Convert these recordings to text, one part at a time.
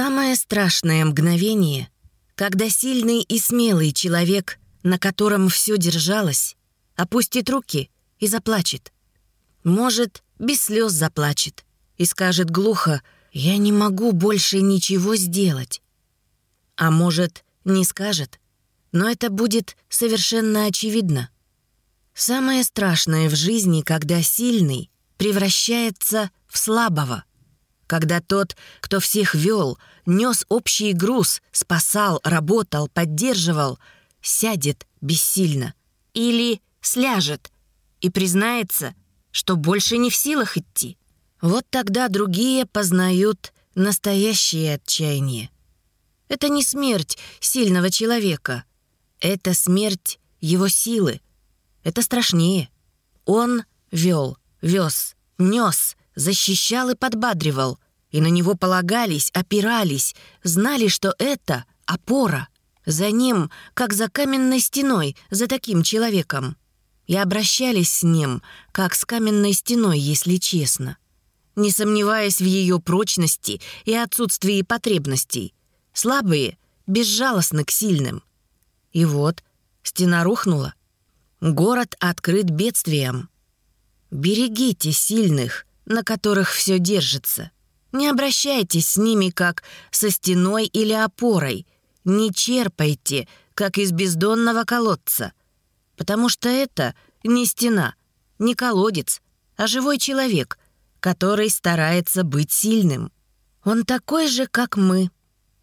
Самое страшное мгновение, когда сильный и смелый человек, на котором все держалось, опустит руки и заплачет. Может, без слез заплачет и скажет глухо «Я не могу больше ничего сделать». А может, не скажет, но это будет совершенно очевидно. Самое страшное в жизни, когда сильный превращается в слабого. Когда тот, кто всех вел, нес общий груз, спасал, работал, поддерживал, сядет бессильно. Или сляжет и признается, что больше не в силах идти. Вот тогда другие познают настоящее отчаяние. Это не смерть сильного человека. Это смерть его силы. Это страшнее. Он вел, вез, нес, защищал и подбадривал. И на него полагались, опирались, знали, что это опора. За ним, как за каменной стеной, за таким человеком. И обращались с ним, как с каменной стеной, если честно. Не сомневаясь в ее прочности и отсутствии потребностей. Слабые, безжалостны к сильным. И вот стена рухнула. Город открыт бедствием. Берегите сильных, на которых все держится. Не обращайтесь с ними как со стеной или опорой. Не черпайте, как из бездонного колодца. Потому что это не стена, не колодец, а живой человек, который старается быть сильным. Он такой же, как мы.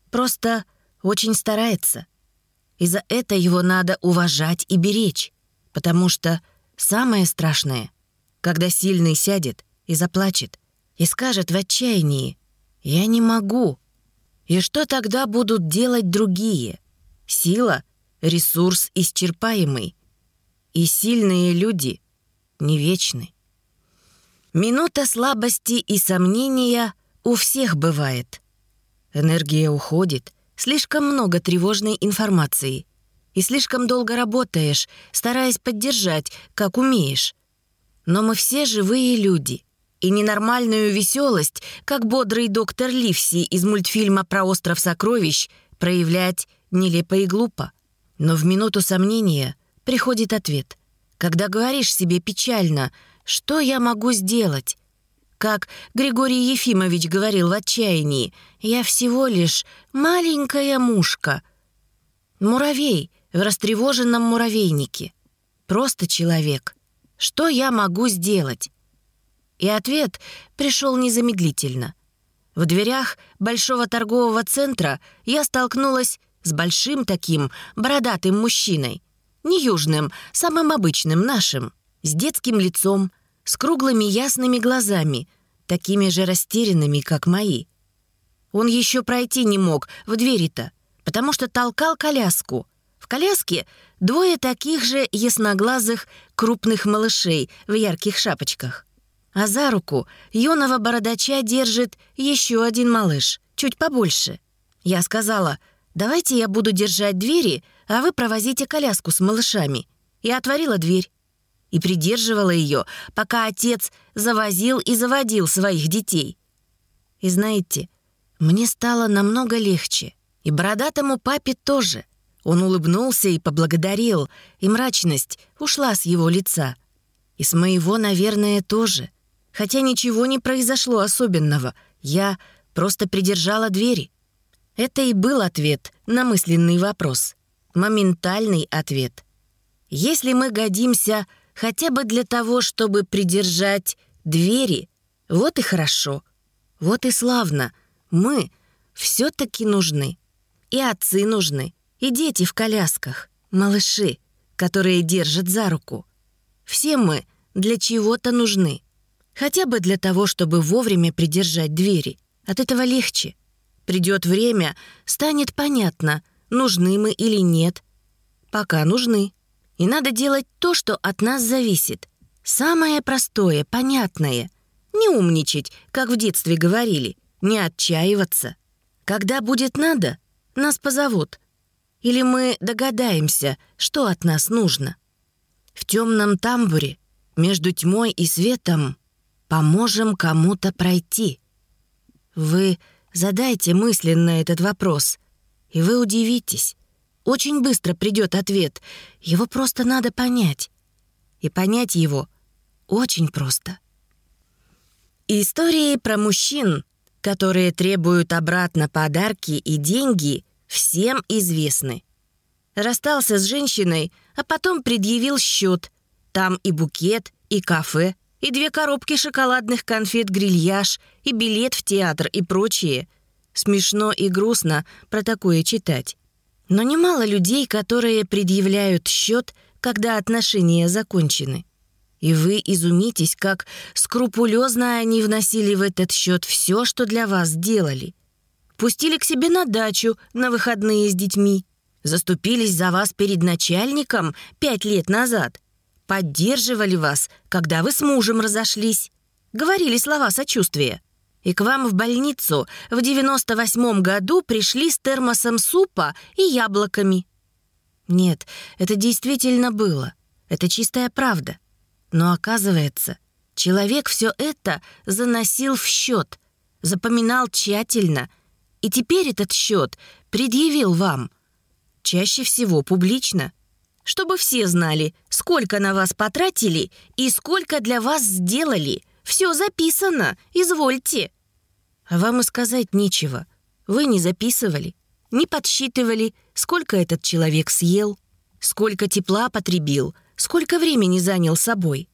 Просто очень старается. И за это его надо уважать и беречь. Потому что самое страшное, когда сильный сядет и заплачет, и скажет в отчаянии «Я не могу». И что тогда будут делать другие? Сила — ресурс исчерпаемый. И сильные люди не вечны. Минута слабости и сомнения у всех бывает. Энергия уходит, слишком много тревожной информации. И слишком долго работаешь, стараясь поддержать, как умеешь. Но мы все живые люди и ненормальную веселость, как бодрый доктор Ливси из мультфильма про остров сокровищ, проявлять нелепо и глупо. Но в минуту сомнения приходит ответ. Когда говоришь себе печально «Что я могу сделать?» Как Григорий Ефимович говорил в отчаянии, «Я всего лишь маленькая мушка». Муравей в растревоженном муравейнике. Просто человек. Что я могу сделать? И ответ пришел незамедлительно. В дверях большого торгового центра я столкнулась с большим таким бородатым мужчиной. Не южным, самым обычным нашим, с детским лицом, с круглыми ясными глазами, такими же растерянными, как мои. Он еще пройти не мог в двери-то, потому что толкал коляску. В коляске двое таких же ясноглазых крупных малышей в ярких шапочках а за руку юного бородача держит еще один малыш, чуть побольше. Я сказала, давайте я буду держать двери, а вы провозите коляску с малышами. И отворила дверь. И придерживала ее, пока отец завозил и заводил своих детей. И знаете, мне стало намного легче. И бородатому папе тоже. Он улыбнулся и поблагодарил, и мрачность ушла с его лица. И с моего, наверное, тоже. Хотя ничего не произошло особенного. Я просто придержала двери. Это и был ответ на мысленный вопрос. Моментальный ответ. Если мы годимся хотя бы для того, чтобы придержать двери, вот и хорошо. Вот и славно. Мы все таки нужны. И отцы нужны, и дети в колясках, малыши, которые держат за руку. Все мы для чего-то нужны. Хотя бы для того, чтобы вовремя придержать двери. От этого легче. Придет время, станет понятно, нужны мы или нет. Пока нужны. И надо делать то, что от нас зависит. Самое простое, понятное. Не умничать, как в детстве говорили. Не отчаиваться. Когда будет надо, нас позовут. Или мы догадаемся, что от нас нужно. В темном тамбуре, между тьмой и светом, Поможем кому-то пройти. Вы Задайте мысленно этот вопрос, и вы удивитесь. Очень быстро придет ответ. Его просто надо понять. И понять его очень просто. Истории про мужчин, которые требуют обратно подарки и деньги, всем известны. Расстался с женщиной, а потом предъявил счет. Там и букет, и кафе, и две коробки шоколадных конфет «Грильяж», и билет в театр и прочее. Смешно и грустно про такое читать. Но немало людей, которые предъявляют счет, когда отношения закончены. И вы изумитесь, как скрупулезно они вносили в этот счет все, что для вас делали. Пустили к себе на дачу на выходные с детьми. Заступились за вас перед начальником пять лет назад. Поддерживали вас, когда вы с мужем разошлись. Говорили слова сочувствия. И к вам в больницу в 98 году пришли с термосом супа и яблоками. Нет, это действительно было. Это чистая правда. Но оказывается, человек все это заносил в счет, запоминал тщательно, и теперь этот счет предъявил вам. Чаще всего публично – чтобы все знали, сколько на вас потратили и сколько для вас сделали. Все записано, извольте. А вам и сказать нечего. Вы не записывали, не подсчитывали, сколько этот человек съел, сколько тепла потребил, сколько времени занял собой.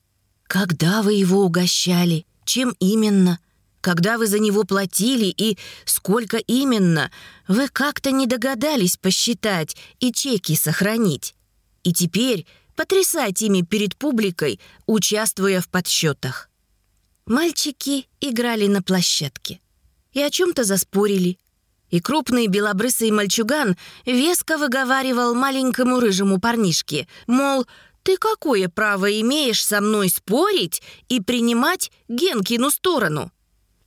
Когда вы его угощали, чем именно, когда вы за него платили и сколько именно, вы как-то не догадались посчитать и чеки сохранить и теперь потрясать ими перед публикой, участвуя в подсчетах. Мальчики играли на площадке и о чем-то заспорили. И крупный белобрысый мальчуган веско выговаривал маленькому рыжему парнишке, мол, «Ты какое право имеешь со мной спорить и принимать Генкину сторону?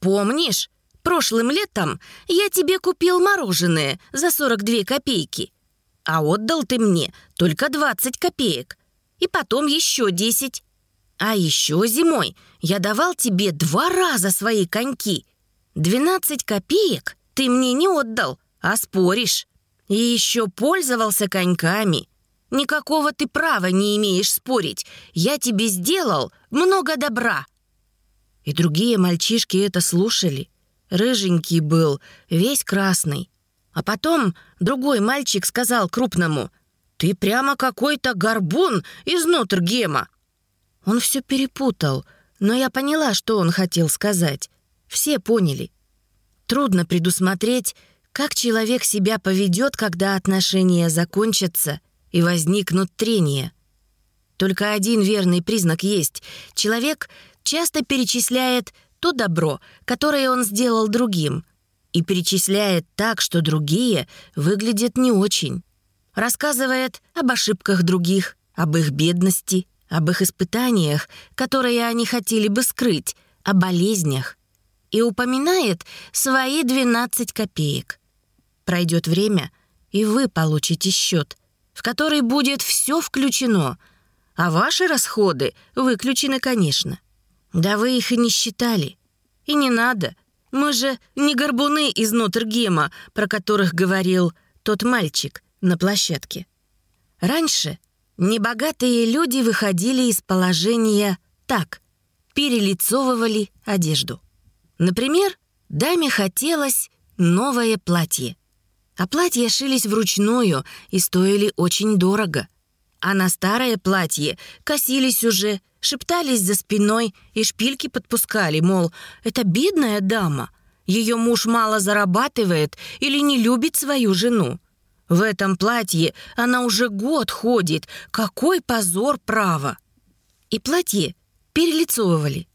Помнишь, прошлым летом я тебе купил мороженое за 42 копейки, а отдал ты мне только 20 копеек. И потом еще 10. А еще зимой я давал тебе два раза свои коньки. 12 копеек ты мне не отдал, а споришь. И еще пользовался коньками. Никакого ты права не имеешь спорить. Я тебе сделал много добра». И другие мальчишки это слушали. Рыженький был, весь красный. А потом другой мальчик сказал крупному, «Ты прямо какой-то горбун из Нотр-Гема». Он все перепутал, но я поняла, что он хотел сказать. Все поняли. Трудно предусмотреть, как человек себя поведет, когда отношения закончатся и возникнут трения. Только один верный признак есть. Человек часто перечисляет то добро, которое он сделал другим — и перечисляет так, что другие выглядят не очень. Рассказывает об ошибках других, об их бедности, об их испытаниях, которые они хотели бы скрыть, о болезнях. И упоминает свои 12 копеек. Пройдет время, и вы получите счет, в который будет все включено, а ваши расходы выключены, конечно. Да вы их и не считали. И не надо — мы же не горбуны из Нотр-Гема, про которых говорил тот мальчик на площадке. Раньше небогатые люди выходили из положения так, перелицовывали одежду. Например, даме хотелось новое платье. А платья шились вручную и стоили очень дорого. А на старое платье косились уже – шептались за спиной и шпильки подпускали, мол, это бедная дама, ее муж мало зарабатывает или не любит свою жену. В этом платье она уже год ходит, какой позор право. И платье перелицовывали.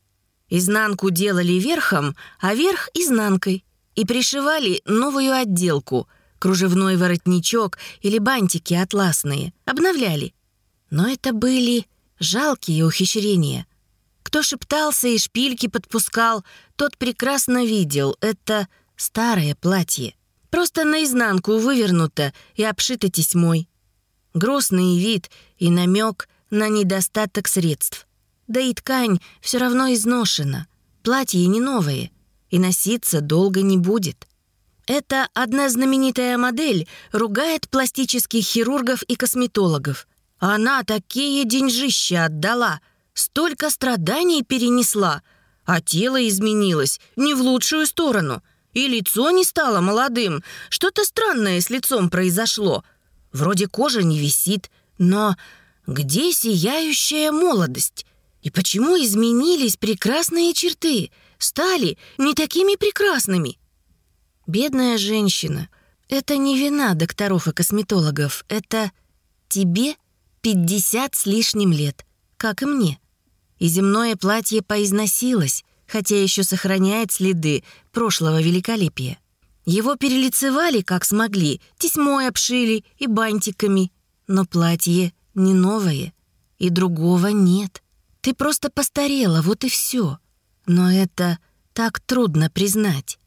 Изнанку делали верхом, а верх — изнанкой. И пришивали новую отделку — кружевной воротничок или бантики атласные. Обновляли. Но это были Жалкие ухищрения. Кто шептался и шпильки подпускал, тот прекрасно видел — это старое платье. Просто наизнанку вывернуто и обшито тесьмой. Грустный вид и намек на недостаток средств. Да и ткань все равно изношена. Платье не новое, и носиться долго не будет. Это одна знаменитая модель ругает пластических хирургов и косметологов. Она такие деньжища отдала, столько страданий перенесла, а тело изменилось не в лучшую сторону. И лицо не стало молодым. Что-то странное с лицом произошло. Вроде кожа не висит, но где сияющая молодость? И почему изменились прекрасные черты? Стали не такими прекрасными? Бедная женщина. Это не вина докторов и косметологов. Это тебе 50 с лишним лет, как и мне. И земное платье поизносилось, хотя еще сохраняет следы прошлого великолепия. Его перелицевали, как смогли, тесьмой обшили и бантиками. Но платье не новое, и другого нет. Ты просто постарела, вот и все. Но это так трудно признать.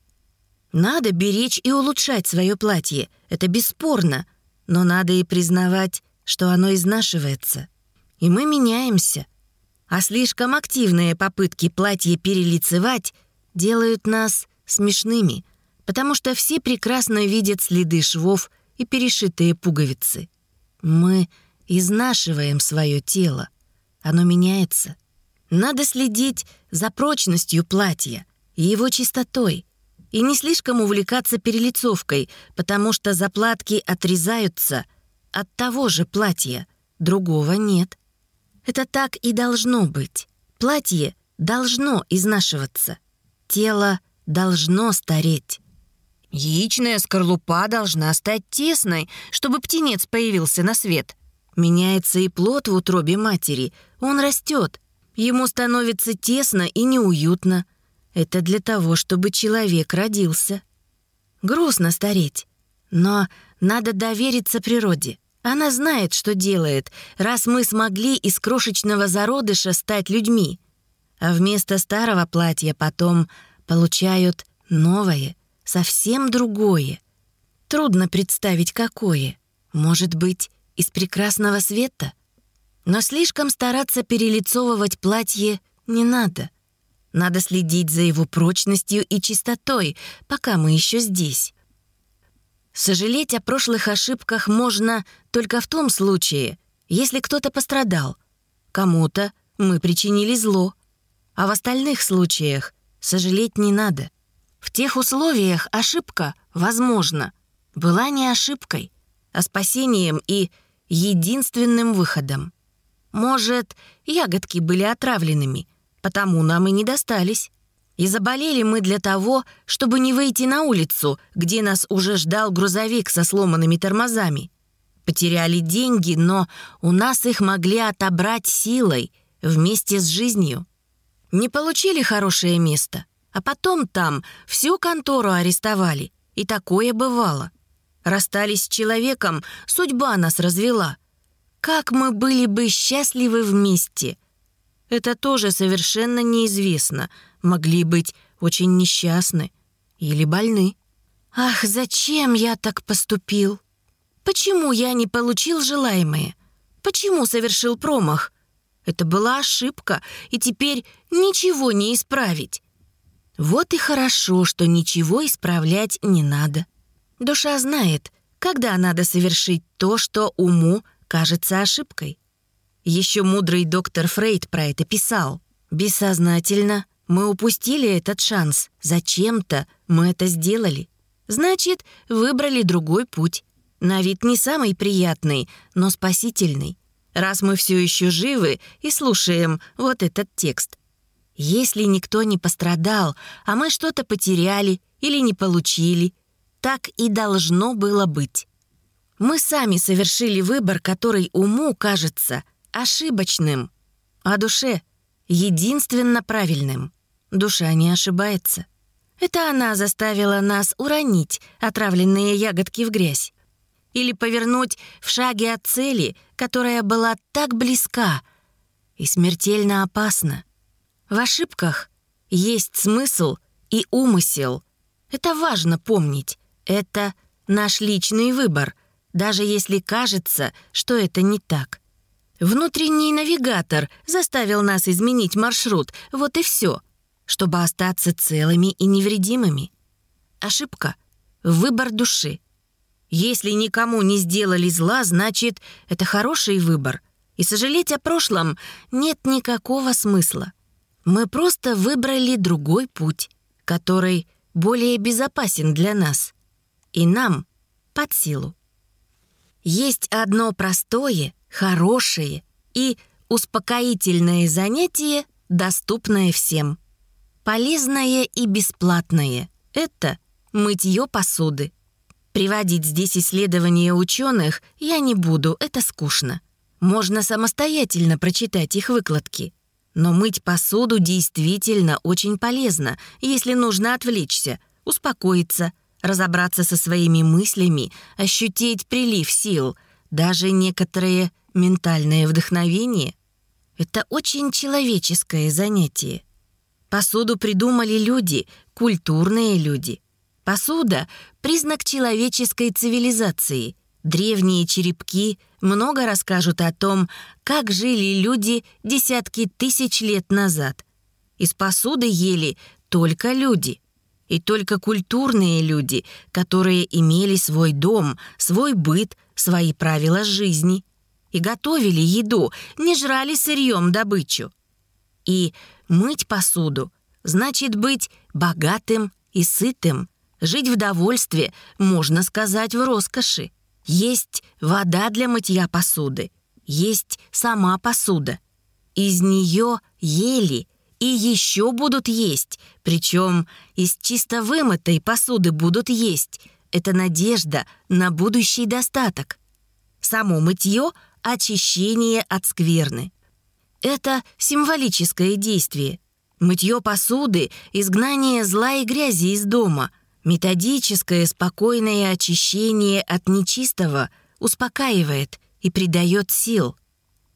Надо беречь и улучшать свое платье, это бесспорно. Но надо и признавать, что оно изнашивается. И мы меняемся. А слишком активные попытки платье перелицевать делают нас смешными, потому что все прекрасно видят следы швов и перешитые пуговицы. Мы изнашиваем свое тело. Оно меняется. Надо следить за прочностью платья и его чистотой — и не слишком увлекаться перелицовкой, потому что заплатки отрезаются от того же платья, другого нет. Это так и должно быть. Платье должно изнашиваться. Тело должно стареть. Яичная скорлупа должна стать тесной, чтобы птенец появился на свет. Меняется и плод в утробе матери. Он растет. Ему становится тесно и неуютно. Это для того, чтобы человек родился. Грустно стареть, но надо довериться природе. Она знает, что делает, раз мы смогли из крошечного зародыша стать людьми. А вместо старого платья потом получают новое, совсем другое. Трудно представить, какое. Может быть, из прекрасного света? Но слишком стараться перелицовывать платье не надо — надо следить за его прочностью и чистотой, пока мы еще здесь. Сожалеть о прошлых ошибках можно только в том случае, если кто-то пострадал. Кому-то мы причинили зло. А в остальных случаях сожалеть не надо. В тех условиях ошибка, возможно, была не ошибкой, а спасением и единственным выходом. Может, ягодки были отравленными, потому нам и не достались. И заболели мы для того, чтобы не выйти на улицу, где нас уже ждал грузовик со сломанными тормозами. Потеряли деньги, но у нас их могли отобрать силой, вместе с жизнью. Не получили хорошее место, а потом там всю контору арестовали. И такое бывало. Расстались с человеком, судьба нас развела. Как мы были бы счастливы вместе, это тоже совершенно неизвестно. Могли быть очень несчастны или больны. Ах, зачем я так поступил? Почему я не получил желаемое? Почему совершил промах? Это была ошибка, и теперь ничего не исправить. Вот и хорошо, что ничего исправлять не надо. Душа знает, когда надо совершить то, что уму кажется ошибкой. Еще мудрый доктор Фрейд про это писал. Бессознательно мы упустили этот шанс. Зачем-то мы это сделали. Значит, выбрали другой путь. На вид не самый приятный, но спасительный. Раз мы все еще живы и слушаем вот этот текст. Если никто не пострадал, а мы что-то потеряли или не получили, так и должно было быть. Мы сами совершили выбор, который уму кажется ошибочным, а душе — единственно правильным. Душа не ошибается. Это она заставила нас уронить отравленные ягодки в грязь. Или повернуть в шаге от цели, которая была так близка и смертельно опасна. В ошибках есть смысл и умысел. Это важно помнить. Это наш личный выбор, даже если кажется, что это не так. Внутренний навигатор заставил нас изменить маршрут, вот и все, чтобы остаться целыми и невредимыми. Ошибка выбор души. Если никому не сделали зла, значит, это хороший выбор. И сожалеть о прошлом нет никакого смысла. Мы просто выбрали другой путь, который более безопасен для нас. И нам под силу. Есть одно простое, хорошее и успокоительное занятие, доступное всем. Полезное и бесплатное — это мытье посуды. Приводить здесь исследования ученых я не буду, это скучно. Можно самостоятельно прочитать их выкладки. Но мыть посуду действительно очень полезно, если нужно отвлечься, успокоиться, разобраться со своими мыслями, ощутить прилив сил, даже некоторое ментальное вдохновение. Это очень человеческое занятие. Посуду придумали люди, культурные люди. Посуда — признак человеческой цивилизации. Древние черепки много расскажут о том, как жили люди десятки тысяч лет назад. Из посуды ели только люди. И только культурные люди, которые имели свой дом, свой быт, свои правила жизни. И готовили еду, не жрали сырьем добычу. И мыть посуду значит быть богатым и сытым, Жить в довольстве, можно сказать, в роскоши. Есть вода для мытья посуды, есть сама посуда. Из нее ели и еще будут есть, причем из чисто вымытой посуды будут есть. Это надежда на будущий достаток. Само мытье — очищение от скверны. Это символическое действие. Мытье посуды — изгнание зла и грязи из дома — Методическое спокойное очищение от нечистого успокаивает и придает сил.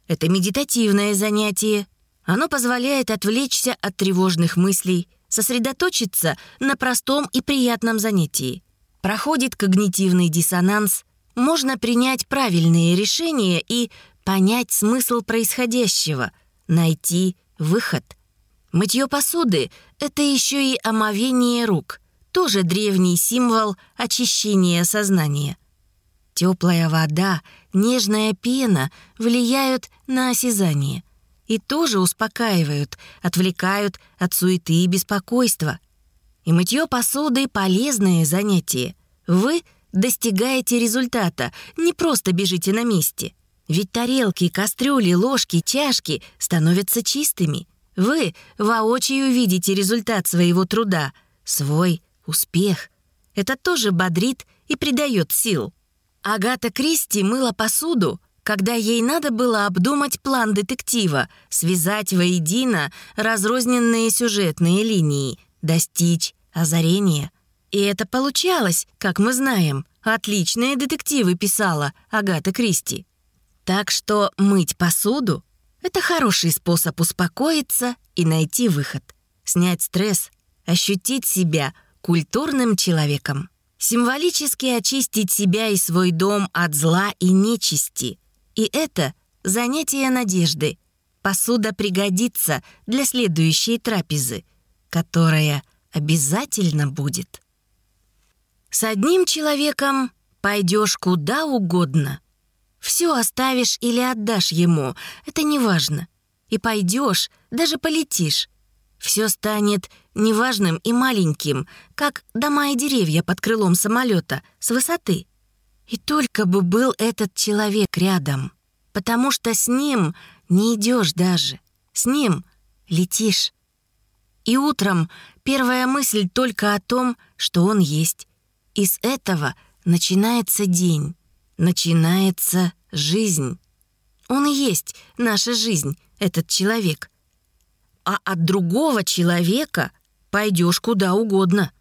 Это медитативное занятие. Оно позволяет отвлечься от тревожных мыслей, сосредоточиться на простом и приятном занятии. Проходит когнитивный диссонанс, можно принять правильные решения и понять смысл происходящего, найти выход. Мытье посуды — это еще и омовение рук — тоже древний символ очищения сознания. Теплая вода, нежная пена влияют на осязание и тоже успокаивают, отвлекают от суеты и беспокойства. И мытье посуды — полезное занятие. Вы достигаете результата, не просто бежите на месте. Ведь тарелки, кастрюли, ложки, чашки становятся чистыми. Вы воочию видите результат своего труда, свой Успех. Это тоже бодрит и придает сил. Агата Кристи мыла посуду, когда ей надо было обдумать план детектива, связать воедино разрозненные сюжетные линии, достичь озарения. И это получалось, как мы знаем. Отличные детективы писала Агата Кристи. Так что мыть посуду — это хороший способ успокоиться и найти выход, снять стресс, ощутить себя — культурным человеком. Символически очистить себя и свой дом от зла и нечисти. И это занятие надежды. Посуда пригодится для следующей трапезы, которая обязательно будет. С одним человеком пойдешь куда угодно. Все оставишь или отдашь ему, это не важно. И пойдешь, даже полетишь. Все станет неважным и маленьким, как дома и деревья под крылом самолета с высоты. И только бы был этот человек рядом, потому что с ним не идешь даже, с ним летишь. И утром первая мысль только о том, что он есть. И с этого начинается день, начинается жизнь. Он и есть наша жизнь, этот человек — а от другого человека пойдешь куда угодно.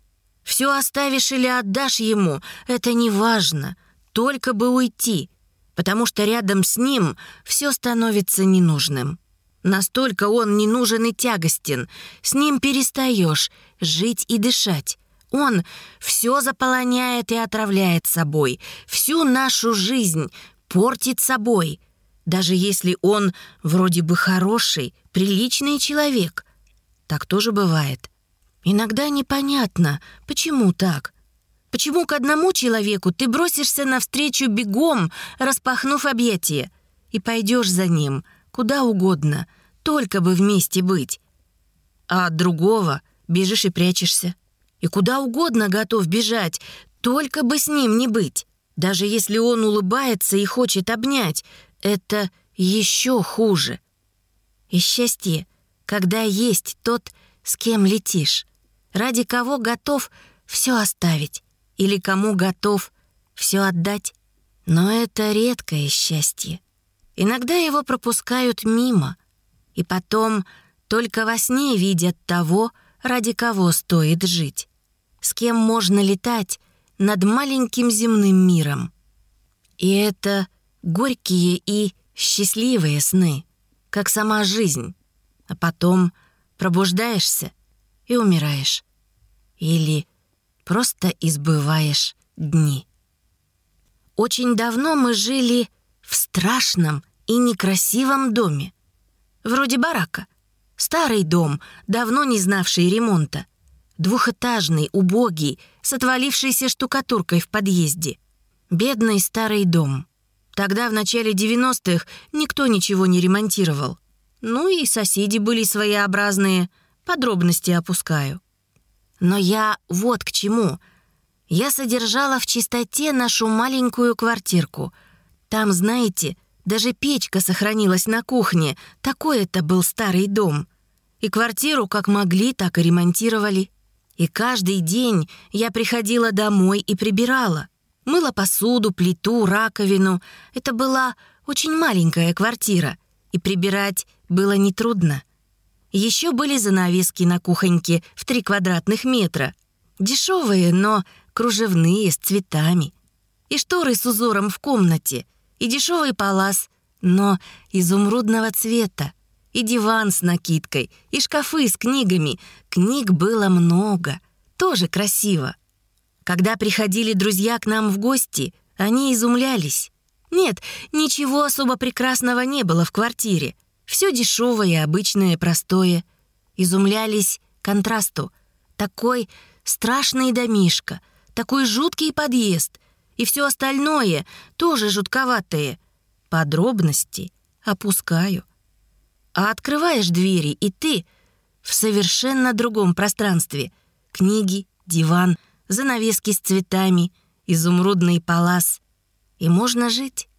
Все оставишь или отдашь ему, это не важно, только бы уйти, потому что рядом с ним все становится ненужным. Настолько он не нужен и тягостен, с ним перестаешь жить и дышать. Он все заполоняет и отравляет собой, всю нашу жизнь портит собой, даже если он вроде бы хороший, приличный человек. Так тоже бывает. Иногда непонятно, почему так. Почему к одному человеку ты бросишься навстречу бегом, распахнув объятия, и пойдешь за ним, куда угодно, только бы вместе быть, а от другого бежишь и прячешься, и куда угодно готов бежать, только бы с ним не быть. Даже если он улыбается и хочет обнять, это еще хуже. И счастье, когда есть тот, с кем летишь, ради кого готов все оставить или кому готов все отдать. Но это редкое счастье. Иногда его пропускают мимо, и потом только во сне видят того, ради кого стоит жить, с кем можно летать над маленьким земным миром. И это горькие и счастливые сны, как сама жизнь, а потом пробуждаешься и умираешь. Или просто избываешь дни. Очень давно мы жили в страшном и некрасивом доме. Вроде барака. Старый дом, давно не знавший ремонта. Двухэтажный, убогий, с отвалившейся штукатуркой в подъезде. Бедный старый дом. Тогда, в начале 90-х, никто ничего не ремонтировал. Ну и соседи были своеобразные, подробности опускаю. Но я вот к чему. Я содержала в чистоте нашу маленькую квартирку. Там, знаете, даже печка сохранилась на кухне. Такой это был старый дом. И квартиру как могли, так и ремонтировали. И каждый день я приходила домой и прибирала. Мыла посуду, плиту, раковину. Это была очень маленькая квартира, и прибирать было нетрудно. Еще были занавески на кухоньке в три квадратных метра. Дешевые, но кружевные, с цветами. И шторы с узором в комнате. И дешевый палас, но изумрудного цвета. И диван с накидкой, и шкафы с книгами. Книг было много. Тоже красиво. Когда приходили друзья к нам в гости, они изумлялись. Нет, ничего особо прекрасного не было в квартире. Все дешевое, обычное, простое. Изумлялись контрасту. Такой страшный домишка, такой жуткий подъезд. И все остальное тоже жутковатое. Подробности опускаю. А открываешь двери, и ты в совершенно другом пространстве. Книги, диван, занавески с цветами, изумрудный палас. И можно жить.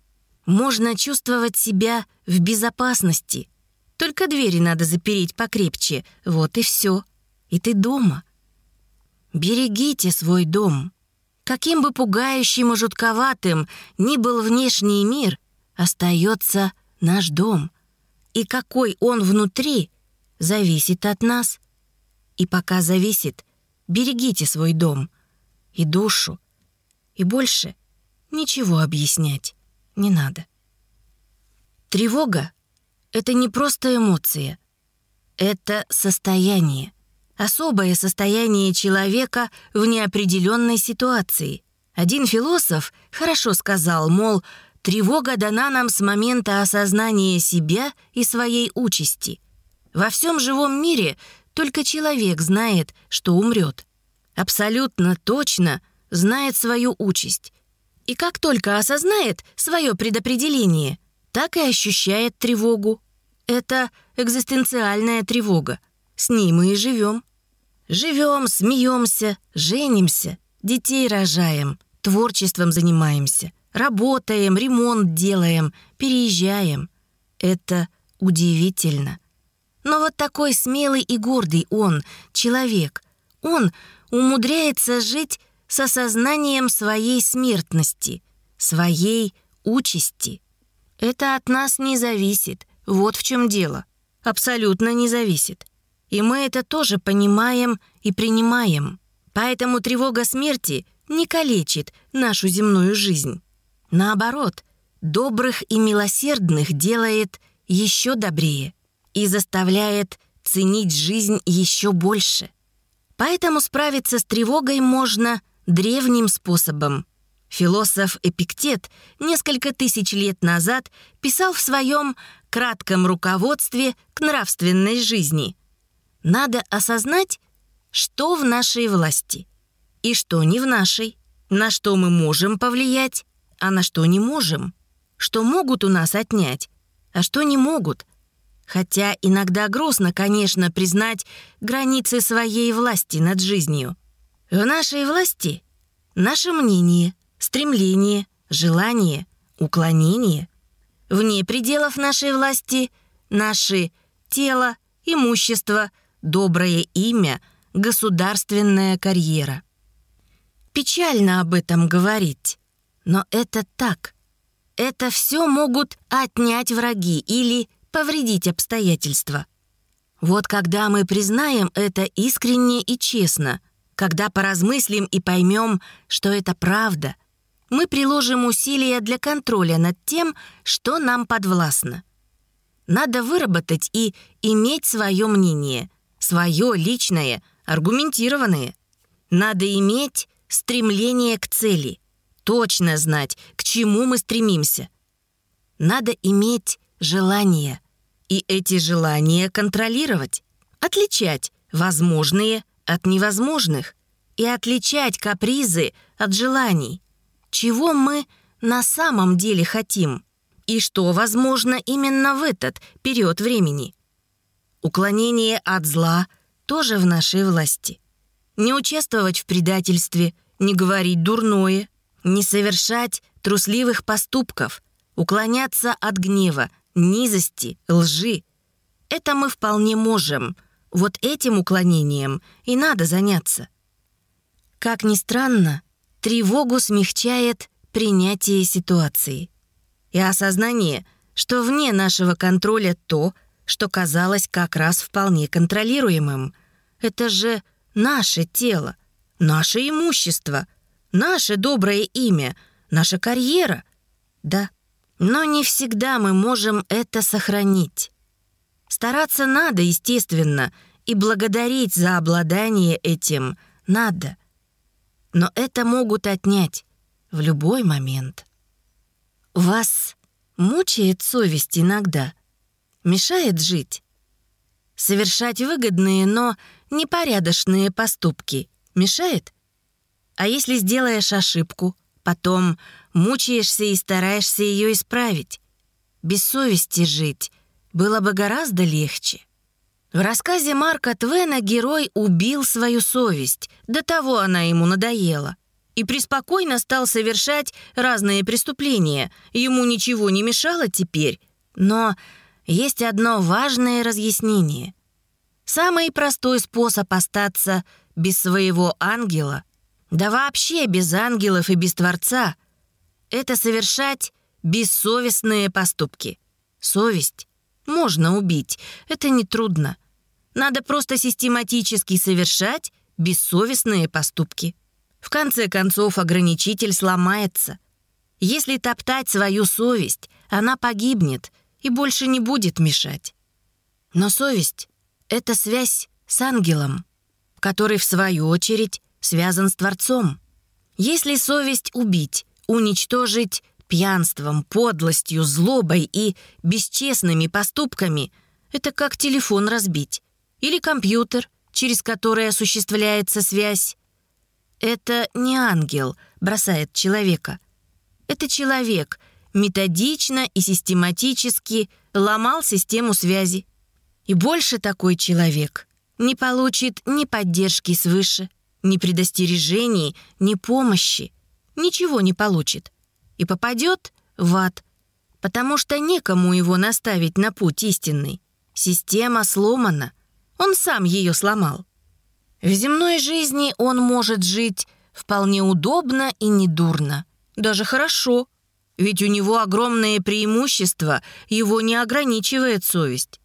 Можно чувствовать себя в безопасности. Только двери надо запереть покрепче. Вот и все. И ты дома. Берегите свой дом. Каким бы пугающим и жутковатым ни был внешний мир, остается наш дом. И какой он внутри, зависит от нас. И пока зависит, берегите свой дом и душу. И больше ничего объяснять не надо. Тревога — это не просто эмоция. Это состояние. Особое состояние человека в неопределенной ситуации. Один философ хорошо сказал, мол, тревога дана нам с момента осознания себя и своей участи. Во всем живом мире только человек знает, что умрет. Абсолютно точно знает свою участь и как только осознает свое предопределение, так и ощущает тревогу. Это экзистенциальная тревога. С ней мы и живем. Живем, смеемся, женимся, детей рожаем, творчеством занимаемся, работаем, ремонт делаем, переезжаем. Это удивительно. Но вот такой смелый и гордый он, человек, он умудряется жить с осознанием своей смертности, своей участи. Это от нас не зависит, вот в чем дело. Абсолютно не зависит. И мы это тоже понимаем и принимаем. Поэтому тревога смерти не калечит нашу земную жизнь. Наоборот, добрых и милосердных делает еще добрее и заставляет ценить жизнь еще больше. Поэтому справиться с тревогой можно – древним способом. Философ Эпиктет несколько тысяч лет назад писал в своем кратком руководстве к нравственной жизни. Надо осознать, что в нашей власти и что не в нашей. на что мы можем повлиять, а на что не можем, что могут у нас отнять, а что не могут. Хотя иногда грустно, конечно, признать границы своей власти над жизнью. В нашей власти наше мнение, стремление, желание, уклонение. Вне пределов нашей власти наши тело, имущество, доброе имя, государственная карьера. Печально об этом говорить, но это так. Это все могут отнять враги или повредить обстоятельства. Вот когда мы признаем это искренне и честно, когда поразмыслим и поймем, что это правда, мы приложим усилия для контроля над тем, что нам подвластно. Надо выработать и иметь свое мнение, свое личное, аргументированное. Надо иметь стремление к цели, точно знать, к чему мы стремимся. Надо иметь желание, и эти желания контролировать, отличать возможные от невозможных и отличать капризы от желаний. Чего мы на самом деле хотим и что возможно именно в этот период времени. Уклонение от зла тоже в нашей власти. Не участвовать в предательстве, не говорить дурное, не совершать трусливых поступков, уклоняться от гнева, низости, лжи. Это мы вполне можем. Вот этим уклонением и надо заняться. Как ни странно, тревогу смягчает принятие ситуации и осознание, что вне нашего контроля то, что казалось как раз вполне контролируемым. Это же наше тело, наше имущество, наше доброе имя, наша карьера. Да, но не всегда мы можем это сохранить. Стараться надо, естественно, и благодарить за обладание этим надо. Но это могут отнять в любой момент. Вас мучает совесть иногда? Мешает жить? Совершать выгодные, но непорядочные поступки мешает? А если сделаешь ошибку, потом мучаешься и стараешься ее исправить? Без совести жить было бы гораздо легче. В рассказе Марка Твена герой убил свою совесть, до того она ему надоела — и преспокойно стал совершать разные преступления. Ему ничего не мешало теперь. Но есть одно важное разъяснение. Самый простой способ остаться без своего ангела, да вообще без ангелов и без Творца, это совершать бессовестные поступки. Совесть можно убить, это нетрудно. Надо просто систематически совершать бессовестные поступки. В конце концов, ограничитель сломается. Если топтать свою совесть, она погибнет и больше не будет мешать. Но совесть — это связь с ангелом, который, в свою очередь, связан с Творцом. Если совесть убить, уничтожить пьянством, подлостью, злобой и бесчестными поступками, это как телефон разбить. Или компьютер, через который осуществляется связь. Это не ангел бросает человека. Это человек методично и систематически ломал систему связи. И больше такой человек не получит ни поддержки свыше, ни предостережений, ни помощи. Ничего не получит. И попадет в ад, потому что некому его наставить на путь истинный. Система сломана. Он сам ее сломал. В земной жизни он может жить вполне удобно и недурно. Даже хорошо. Ведь у него огромное преимущество, его не ограничивает совесть.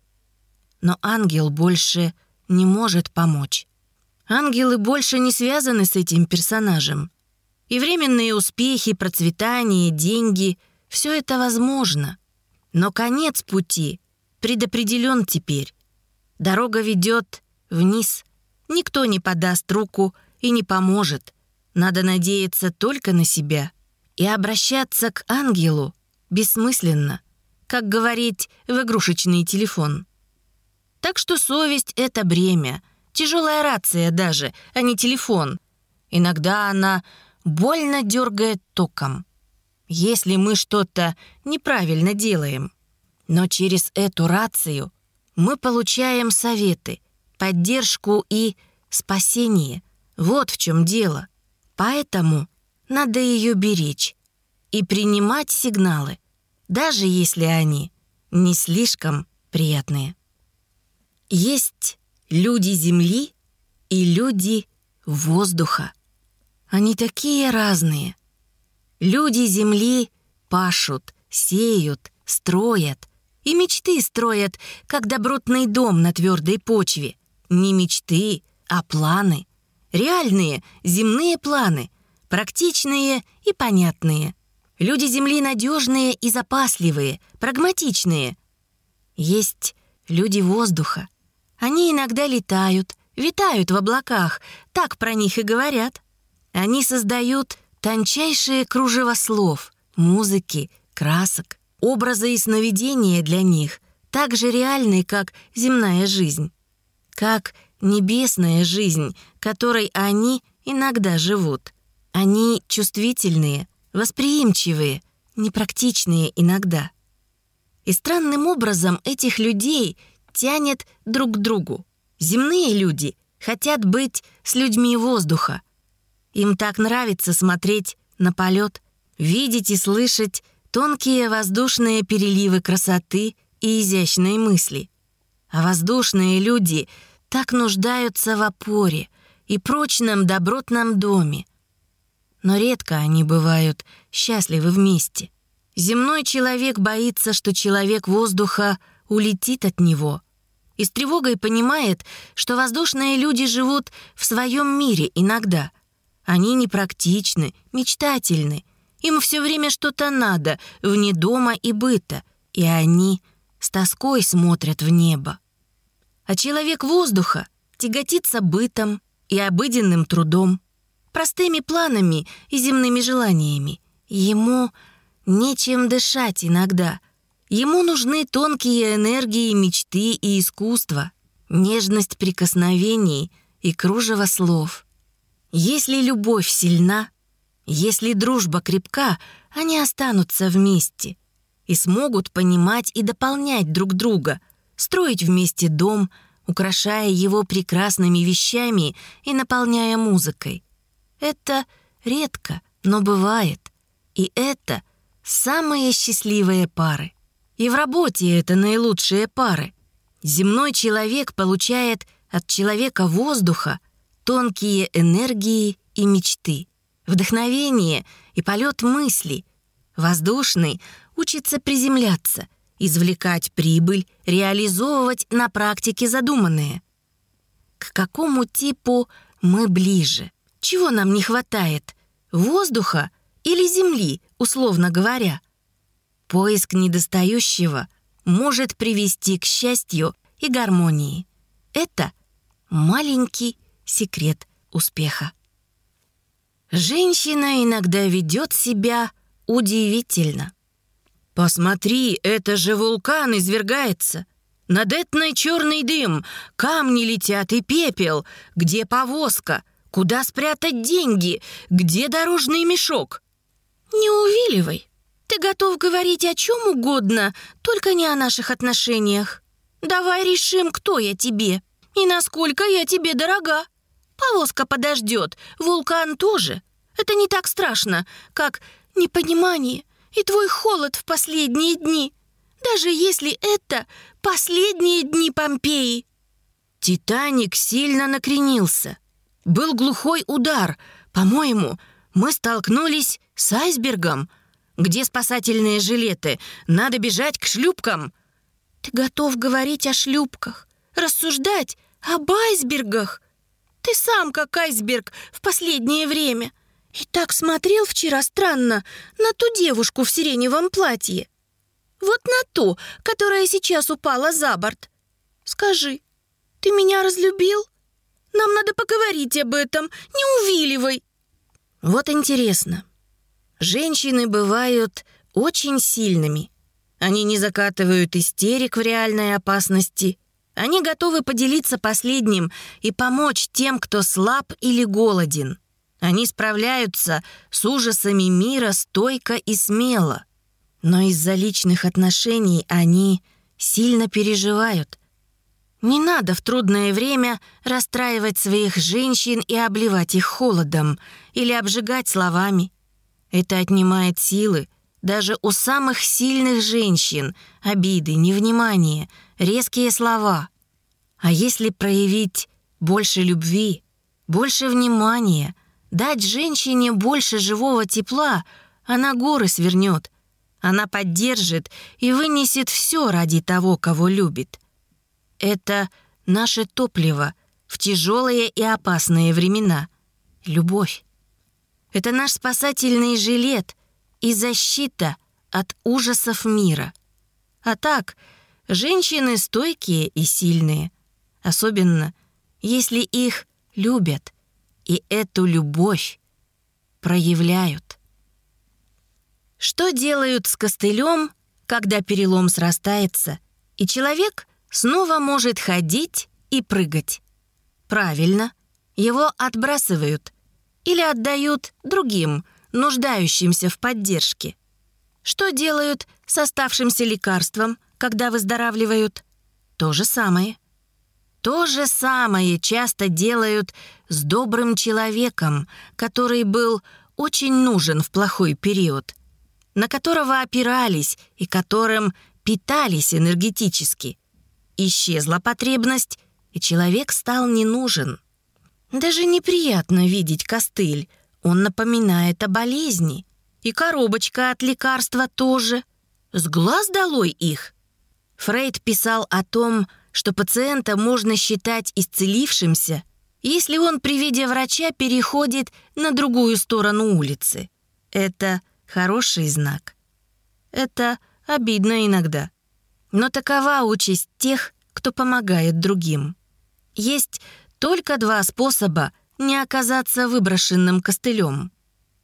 Но ангел больше не может помочь. Ангелы больше не связаны с этим персонажем. И временные успехи, процветание, деньги — все это возможно. Но конец пути предопределен теперь. Дорога ведет вниз — Никто не подаст руку и не поможет. Надо надеяться только на себя. И обращаться к ангелу бессмысленно, как говорить в игрушечный телефон. Так что совесть — это бремя, тяжелая рация даже, а не телефон. Иногда она больно дергает током. Если мы что-то неправильно делаем. Но через эту рацию мы получаем советы, поддержку и спасение. Вот в чем дело. Поэтому надо ее беречь и принимать сигналы, даже если они не слишком приятные. Есть люди Земли и люди воздуха. Они такие разные. Люди Земли пашут, сеют, строят. И мечты строят, как добротный дом на твердой почве. Не мечты, а планы. Реальные земные планы, практичные и понятные. Люди Земли надежные и запасливые, прагматичные. Есть люди воздуха. Они иногда летают, витают в облаках, так про них и говорят. Они создают тончайшие кружева слов, музыки, красок, образы и сновидения для них так же реальны, как земная жизнь, как небесная жизнь, которой они иногда живут. Они чувствительные, восприимчивые, непрактичные иногда. И странным образом этих людей тянет друг к другу. Земные люди хотят быть с людьми воздуха. Им так нравится смотреть на полет, видеть и слышать тонкие воздушные переливы красоты и изящной мысли. А воздушные люди так нуждаются в опоре и прочном добротном доме. Но редко они бывают счастливы вместе. Земной человек боится, что человек воздуха улетит от него. И с тревогой понимает, что воздушные люди живут в своем мире иногда. Они непрактичны, мечтательны. Им все время что-то надо, вне дома и быта. И они с тоской смотрят в небо. А человек воздуха тяготится бытом и обыденным трудом, простыми планами и земными желаниями. Ему нечем дышать иногда — Ему нужны тонкие энергии мечты и искусства, нежность прикосновений и кружево слов. Если любовь сильна, если дружба крепка, они останутся вместе и смогут понимать и дополнять друг друга, строить вместе дом, украшая его прекрасными вещами и наполняя музыкой. Это редко, но бывает. И это самые счастливые пары. И в работе это наилучшие пары. Земной человек получает от человека воздуха тонкие энергии и мечты, вдохновение и полет мысли. Воздушный учится приземляться, извлекать прибыль, реализовывать на практике задуманное. К какому типу мы ближе? Чего нам не хватает? Воздуха или земли, условно говоря? Поиск недостающего может привести к счастью и гармонии. Это маленький секрет успеха. Женщина иногда ведет себя удивительно. «Посмотри, это же вулкан извергается. Над Этной черный дым, камни летят и пепел. Где повозка? Куда спрятать деньги? Где дорожный мешок?» «Не увиливай», ты готов говорить о чем угодно, только не о наших отношениях. Давай решим, кто я тебе и насколько я тебе дорога. Повозка подождет, вулкан тоже. Это не так страшно, как непонимание и твой холод в последние дни, даже если это последние дни Помпеи. Титаник сильно накренился. Был глухой удар. По-моему, мы столкнулись с айсбергом — где спасательные жилеты? Надо бежать к шлюпкам!» «Ты готов говорить о шлюпках, рассуждать об айсбергах? Ты сам как айсберг в последнее время. И так смотрел вчера странно на ту девушку в сиреневом платье. Вот на ту, которая сейчас упала за борт. Скажи, ты меня разлюбил? Нам надо поговорить об этом, не увиливай!» Вот интересно, Женщины бывают очень сильными. Они не закатывают истерик в реальной опасности. Они готовы поделиться последним и помочь тем, кто слаб или голоден. Они справляются с ужасами мира стойко и смело. Но из-за личных отношений они сильно переживают. Не надо в трудное время расстраивать своих женщин и обливать их холодом или обжигать словами. Это отнимает силы даже у самых сильных женщин, обиды, невнимание, резкие слова. А если проявить больше любви, больше внимания, дать женщине больше живого тепла, она горы свернет, она поддержит и вынесет все ради того, кого любит. Это наше топливо в тяжелые и опасные времена. Любовь. Это наш спасательный жилет и защита от ужасов мира. А так, женщины стойкие и сильные. Особенно, если их любят и эту любовь проявляют. Что делают с костылем, когда перелом срастается, и человек снова может ходить и прыгать. Правильно, его отбрасывают или отдают другим, нуждающимся в поддержке. Что делают с оставшимся лекарством, когда выздоравливают? То же самое. То же самое часто делают с добрым человеком, который был очень нужен в плохой период, на которого опирались и которым питались энергетически. Исчезла потребность, и человек стал не нужен. Даже неприятно видеть костыль, он напоминает о болезни. И коробочка от лекарства тоже. С глаз долой их. Фрейд писал о том, что пациента можно считать исцелившимся, если он при виде врача переходит на другую сторону улицы. Это хороший знак. Это обидно иногда. Но такова участь тех, кто помогает другим. Есть только два способа не оказаться выброшенным костылем.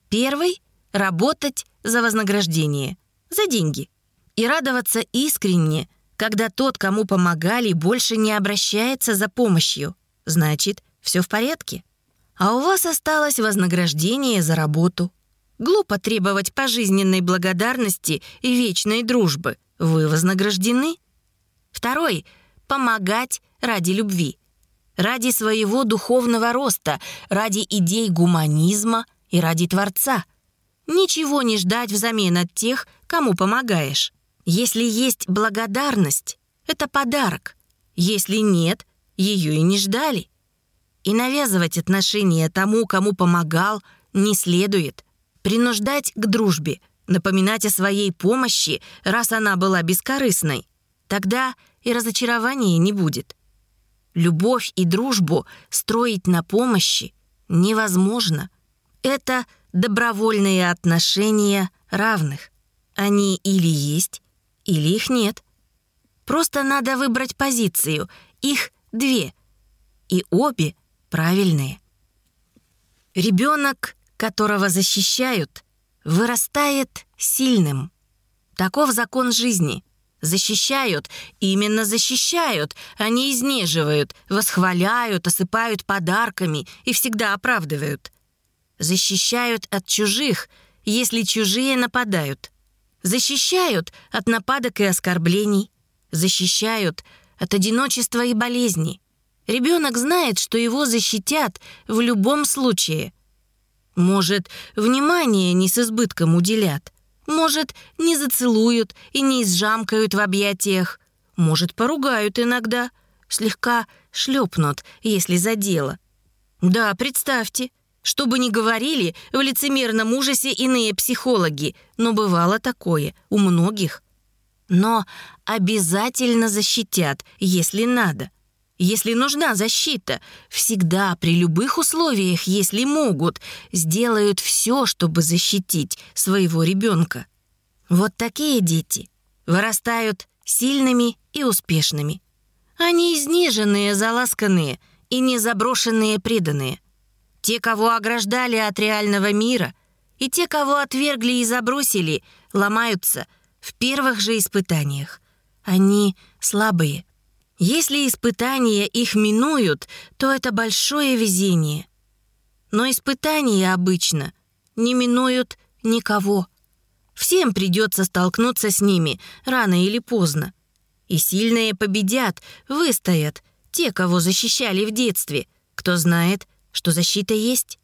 Первый — работать за вознаграждение, за деньги. И радоваться искренне, когда тот, кому помогали, больше не обращается за помощью. Значит, все в порядке. А у вас осталось вознаграждение за работу. Глупо требовать пожизненной благодарности и вечной дружбы. Вы вознаграждены. Второй — помогать ради любви. Ради своего духовного роста, ради идей гуманизма и ради Творца. Ничего не ждать взамен от тех, кому помогаешь. Если есть благодарность, это подарок. Если нет, ее и не ждали. И навязывать отношения тому, кому помогал, не следует принуждать к дружбе, напоминать о своей помощи, раз она была бескорыстной. Тогда и разочарования не будет. Любовь и дружбу строить на помощи невозможно. Это добровольные отношения равных. Они или есть, или их нет. Просто надо выбрать позицию. Их две. И обе правильные. Ребенок которого защищают, вырастает сильным. Таков закон жизни. Защищают, именно защищают, они изнеживают, восхваляют, осыпают подарками и всегда оправдывают. Защищают от чужих, если чужие нападают. Защищают от нападок и оскорблений. Защищают от одиночества и болезней. Ребенок знает, что его защитят в любом случае. Может, внимание не с избытком уделят. Может, не зацелуют и не изжамкают в объятиях. Может, поругают иногда. Слегка шлепнут, если за дело. Да, представьте, что бы ни говорили в лицемерном ужасе иные психологи, но бывало такое у многих. Но обязательно защитят, если надо если нужна защита, всегда при любых условиях, если могут, сделают все, чтобы защитить своего ребенка. Вот такие дети вырастают сильными и успешными. Они изнеженные, заласканные и не заброшенные преданные. Те, кого ограждали от реального мира, и те, кого отвергли и забросили, ломаются в первых же испытаниях. Они слабые, если испытания их минуют, то это большое везение. Но испытания обычно не минуют никого. Всем придется столкнуться с ними рано или поздно. И сильные победят, выстоят, те, кого защищали в детстве, кто знает, что защита есть.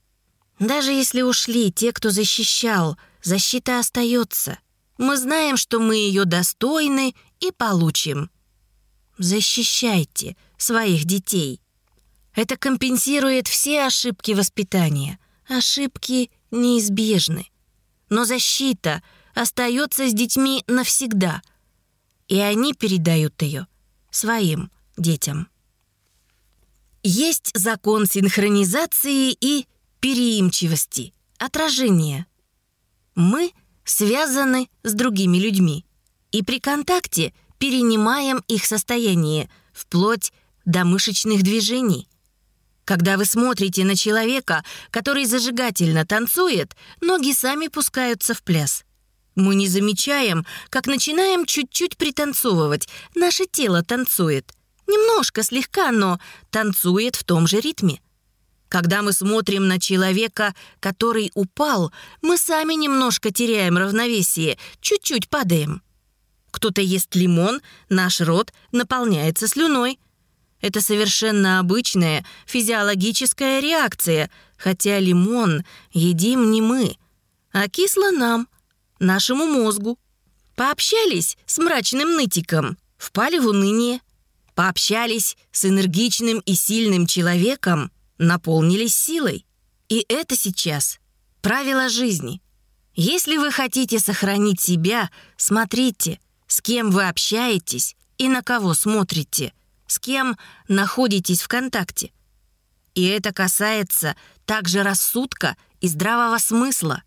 Даже если ушли те, кто защищал, защита остается. Мы знаем, что мы ее достойны и получим. Защищайте своих детей. Это компенсирует все ошибки воспитания. Ошибки неизбежны. Но защита остается с детьми навсегда. И они передают ее своим детям. Есть закон синхронизации и переимчивости, отражения. Мы связаны с другими людьми. И при контакте перенимаем их состояние, вплоть до мышечных движений. Когда вы смотрите на человека, который зажигательно танцует, ноги сами пускаются в пляс. Мы не замечаем, как начинаем чуть-чуть пританцовывать, наше тело танцует. Немножко, слегка, но танцует в том же ритме. Когда мы смотрим на человека, который упал, мы сами немножко теряем равновесие, чуть-чуть падаем. Кто-то ест лимон, наш рот наполняется слюной. Это совершенно обычная физиологическая реакция, хотя лимон едим не мы, а кисло нам, нашему мозгу. Пообщались с мрачным нытиком, впали в уныние. Пообщались с энергичным и сильным человеком, наполнились силой. И это сейчас правило жизни. Если вы хотите сохранить себя, смотрите – с кем вы общаетесь и на кого смотрите, с кем находитесь в контакте. И это касается также рассудка и здравого смысла.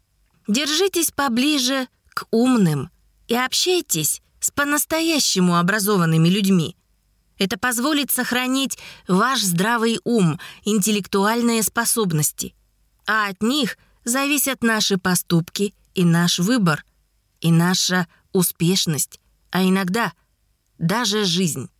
Держитесь поближе к умным и общайтесь с по-настоящему образованными людьми. Это позволит сохранить ваш здравый ум, интеллектуальные способности. А от них зависят наши поступки и наш выбор, и наша успешность а иногда даже жизнь.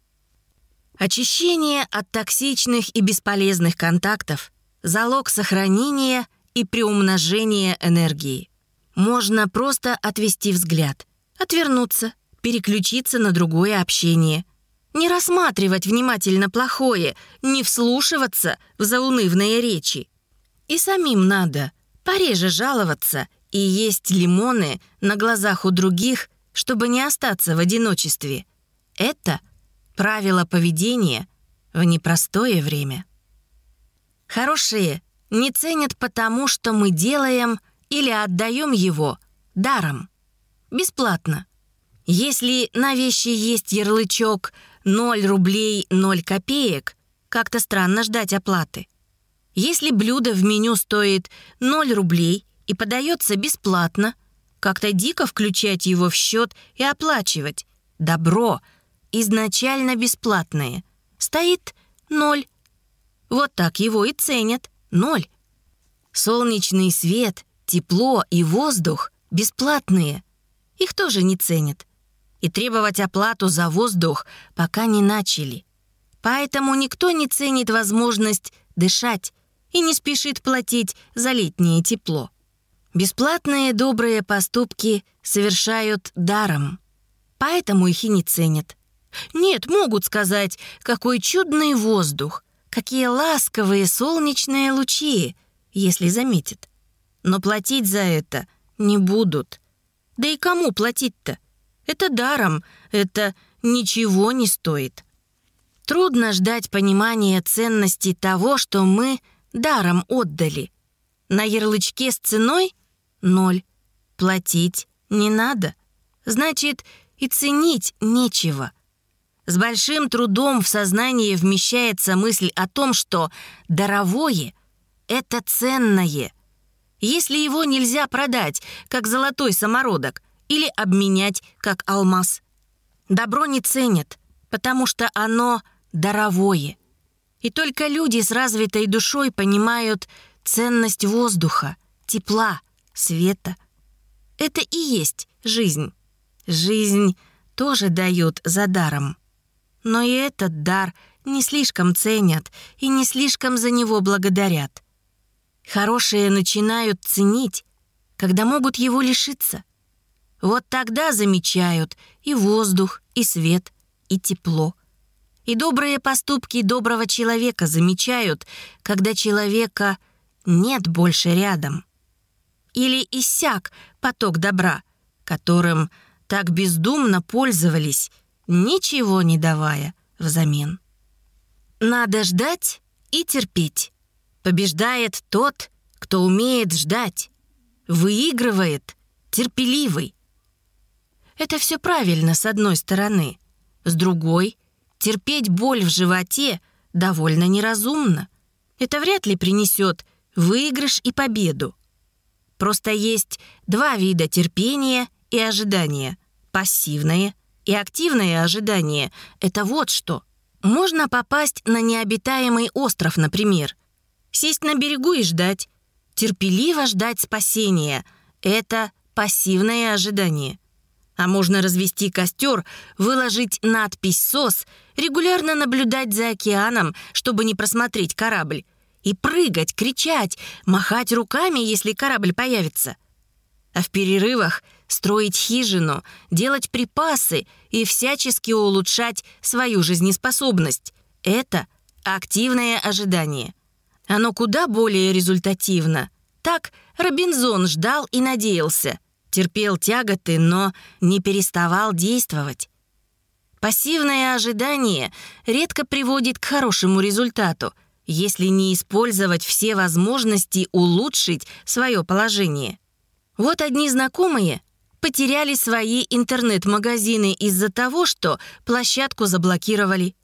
Очищение от токсичных и бесполезных контактов – залог сохранения и приумножения энергии. Можно просто отвести взгляд, отвернуться, переключиться на другое общение. Не рассматривать внимательно плохое, не вслушиваться в заунывные речи. И самим надо пореже жаловаться и есть лимоны на глазах у других – чтобы не остаться в одиночестве. Это правило поведения в непростое время. Хорошие не ценят потому, что мы делаем или отдаем его даром, бесплатно. Если на вещи есть ярлычок 0 рублей 0 копеек, как-то странно ждать оплаты. Если блюдо в меню стоит 0 рублей и подается бесплатно – как-то дико включать его в счет и оплачивать. Добро, изначально бесплатное, стоит ноль. Вот так его и ценят. Ноль. Солнечный свет, тепло и воздух бесплатные. Их тоже не ценят. И требовать оплату за воздух пока не начали. Поэтому никто не ценит возможность дышать и не спешит платить за летнее тепло. Бесплатные добрые поступки совершают даром, поэтому их и не ценят. Нет, могут сказать, какой чудный воздух, какие ласковые солнечные лучи, если заметят. Но платить за это не будут. Да и кому платить-то? Это даром, это ничего не стоит. Трудно ждать понимания ценности того, что мы даром отдали. На ярлычке с ценой — ноль. Платить не надо. Значит, и ценить нечего. С большим трудом в сознание вмещается мысль о том, что даровое — это ценное. Если его нельзя продать, как золотой самородок, или обменять, как алмаз. Добро не ценят, потому что оно даровое. И только люди с развитой душой понимают ценность воздуха, тепла, света. Это и есть жизнь. Жизнь тоже дают за даром. Но и этот дар не слишком ценят и не слишком за него благодарят. Хорошее начинают ценить, когда могут его лишиться. Вот тогда замечают и воздух, и свет, и тепло. И добрые поступки доброго человека замечают, когда человека нет больше рядом. Или иссяк поток добра, которым так бездумно пользовались, ничего не давая взамен. Надо ждать и терпеть. Побеждает тот, кто умеет ждать. Выигрывает терпеливый. Это все правильно с одной стороны. С другой, терпеть боль в животе довольно неразумно. Это вряд ли принесет выигрыш и победу. Просто есть два вида терпения и ожидания. Пассивное и активное ожидание — это вот что. Можно попасть на необитаемый остров, например. Сесть на берегу и ждать. Терпеливо ждать спасения — это пассивное ожидание. А можно развести костер, выложить надпись «СОС», регулярно наблюдать за океаном, чтобы не просмотреть корабль, и прыгать, кричать, махать руками, если корабль появится. А в перерывах строить хижину, делать припасы и всячески улучшать свою жизнеспособность. Это активное ожидание. Оно куда более результативно. Так Робинзон ждал и надеялся. Терпел тяготы, но не переставал действовать. Пассивное ожидание редко приводит к хорошему результату, если не использовать все возможности улучшить свое положение. Вот одни знакомые потеряли свои интернет-магазины из-за того, что площадку заблокировали.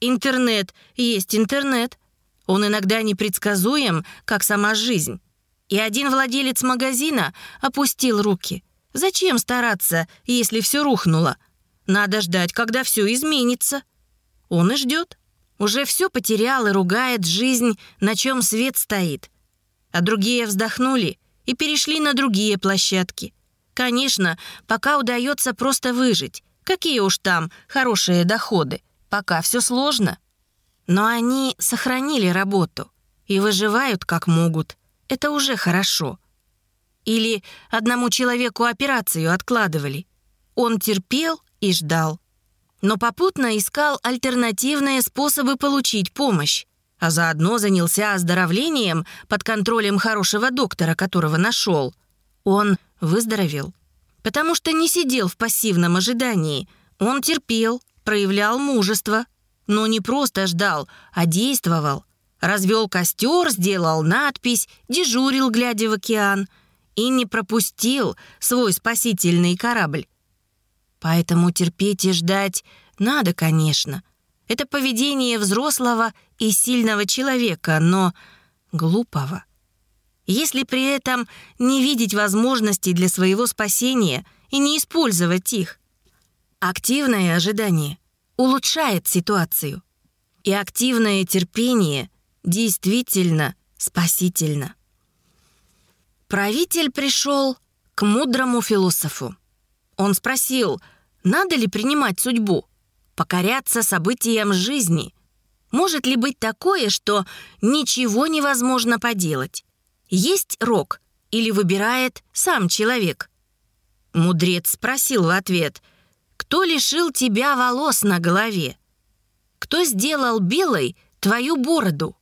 Интернет есть интернет. Он иногда непредсказуем, как сама жизнь. И один владелец магазина опустил руки. Зачем стараться, если все рухнуло? Надо ждать, когда все изменится. Он и ждет. Уже все потерял и ругает жизнь, на чем свет стоит. А другие вздохнули и перешли на другие площадки. Конечно, пока удается просто выжить. Какие уж там хорошие доходы. Пока все сложно. Но они сохранили работу и выживают как могут. Это уже хорошо. Или одному человеку операцию откладывали. Он терпел и ждал. Но попутно искал альтернативные способы получить помощь, а заодно занялся оздоровлением под контролем хорошего доктора, которого нашел. Он выздоровел. Потому что не сидел в пассивном ожидании. Он терпел, проявлял мужество. Но не просто ждал, а действовал. Развел костер, сделал надпись, дежурил, глядя в океан. И не пропустил свой спасительный корабль. Поэтому терпеть и ждать надо, конечно. Это поведение взрослого и сильного человека, но глупого если при этом не видеть возможностей для своего спасения и не использовать их. Активное ожидание улучшает ситуацию, и активное терпение действительно спасительно. Правитель пришел к мудрому философу. Он спросил, надо ли принимать судьбу, покоряться событиям жизни. Может ли быть такое, что ничего невозможно поделать? Есть рок или выбирает сам человек? Мудрец спросил в ответ, кто лишил тебя волос на голове? Кто сделал белой твою бороду?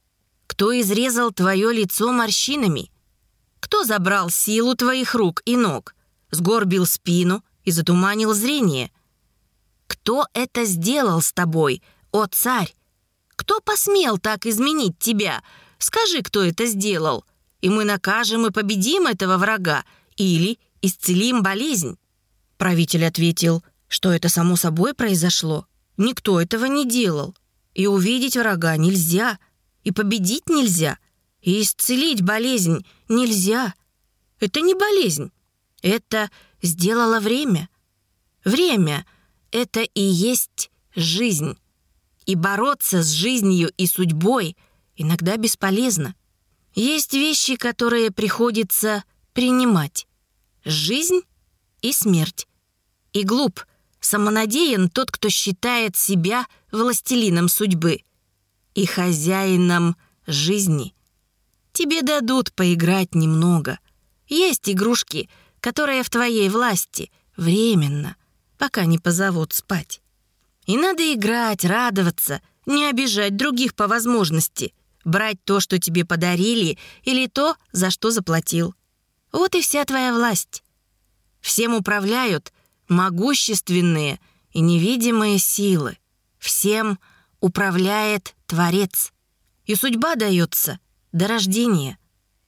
Кто изрезал твое лицо морщинами? Кто забрал силу твоих рук и ног, сгорбил спину и затуманил зрение? Кто это сделал с тобой, о царь? Кто посмел так изменить тебя? Скажи, кто это сделал?» и мы накажем и победим этого врага или исцелим болезнь». Правитель ответил, что это само собой произошло. Никто этого не делал. И увидеть врага нельзя, и победить нельзя, и исцелить болезнь нельзя. Это не болезнь, это сделало время. Время — это и есть жизнь. И бороться с жизнью и судьбой иногда бесполезно. Есть вещи, которые приходится принимать. Жизнь и смерть. И глуп, самонадеян тот, кто считает себя властелином судьбы и хозяином жизни. тебе дадут поиграть немного. Есть игрушки, которые в твоей власти, временно, пока не позовут спать. И надо играть, радоваться, не обижать других по возможности, брать то, что тебе подарили, или то, за что заплатил. Вот и вся твоя власть. Всем управляют могущественные и невидимые силы. Всем управляет Творец. И судьба дается до рождения.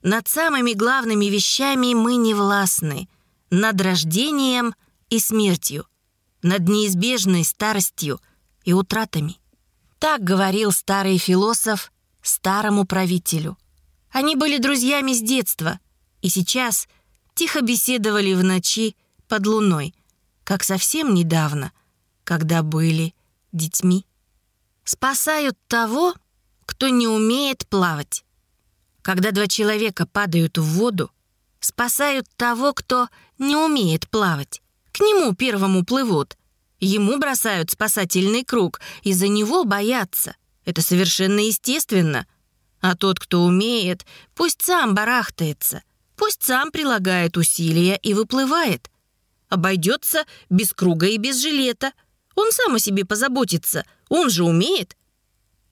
Над самыми главными вещами мы не властны. Над рождением и смертью. Над неизбежной старостью и утратами. Так говорил старый философ старому правителю. Они были друзьями с детства и сейчас тихо беседовали в ночи под луной, как совсем недавно, когда были детьми. Спасают того, кто не умеет плавать. Когда два человека падают в воду, спасают того, кто не умеет плавать. К нему первому плывут. Ему бросают спасательный круг, и за него боятся. Это совершенно естественно. А тот, кто умеет, пусть сам барахтается, пусть сам прилагает усилия и выплывает. Обойдется без круга и без жилета. Он сам о себе позаботится, он же умеет.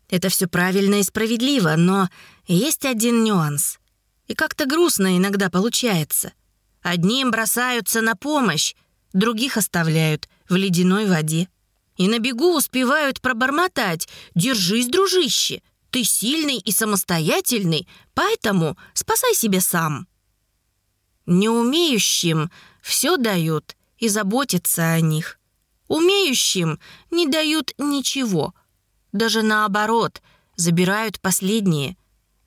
Это все правильно и справедливо, но есть один нюанс. И как-то грустно иногда получается. Одним бросаются на помощь, других оставляют в ледяной воде. И на бегу успевают пробормотать «Держись, дружище! Ты сильный и самостоятельный, поэтому спасай себя сам!» Неумеющим все дают и заботятся о них. Умеющим не дают ничего. Даже наоборот, забирают последние.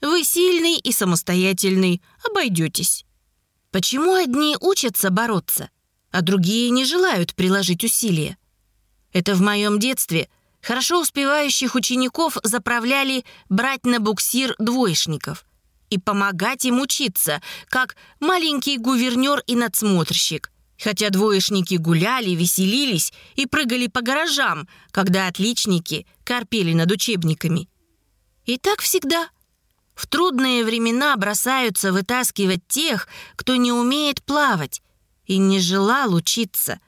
Вы сильный и самостоятельный, обойдетесь. Почему одни учатся бороться, а другие не желают приложить усилия? Это в моем детстве хорошо успевающих учеников заправляли брать на буксир двоечников и помогать им учиться, как маленький гувернер и надсмотрщик. Хотя двоечники гуляли, веселились и прыгали по гаражам, когда отличники корпели над учебниками. И так всегда. В трудные времена бросаются вытаскивать тех, кто не умеет плавать и не желал учиться.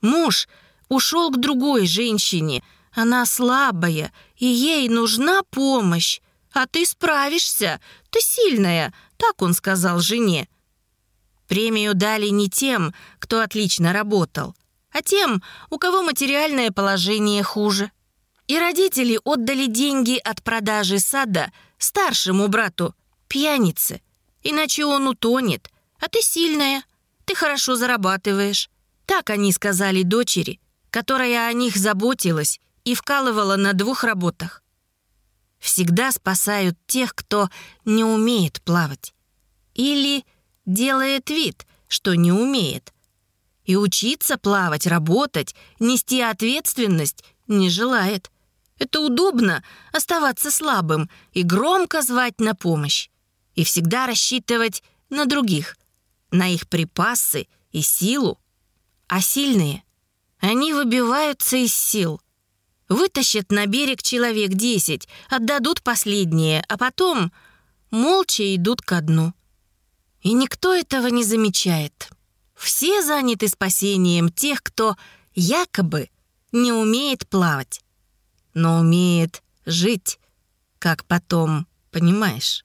Муж ушел к другой женщине, она слабая, и ей нужна помощь. А ты справишься, ты сильная, так он сказал жене. Премию дали не тем, кто отлично работал, а тем, у кого материальное положение хуже. И родители отдали деньги от продажи сада старшему брату, пьянице. Иначе он утонет. А ты сильная, ты хорошо зарабатываешь. Так они сказали дочери, которая о них заботилась и вкалывала на двух работах всегда спасают тех, кто не умеет плавать. Или делает вид, что не умеет. И учиться плавать, работать, нести ответственность не желает. Это удобно оставаться слабым и громко звать на помощь. И всегда рассчитывать на других, на их припасы и силу. А сильные, они выбиваются из сил, Вытащат на берег человек десять, отдадут последнее, а потом молча идут ко дну. И никто этого не замечает. Все заняты спасением тех, кто якобы не умеет плавать, но умеет жить, как потом, понимаешь?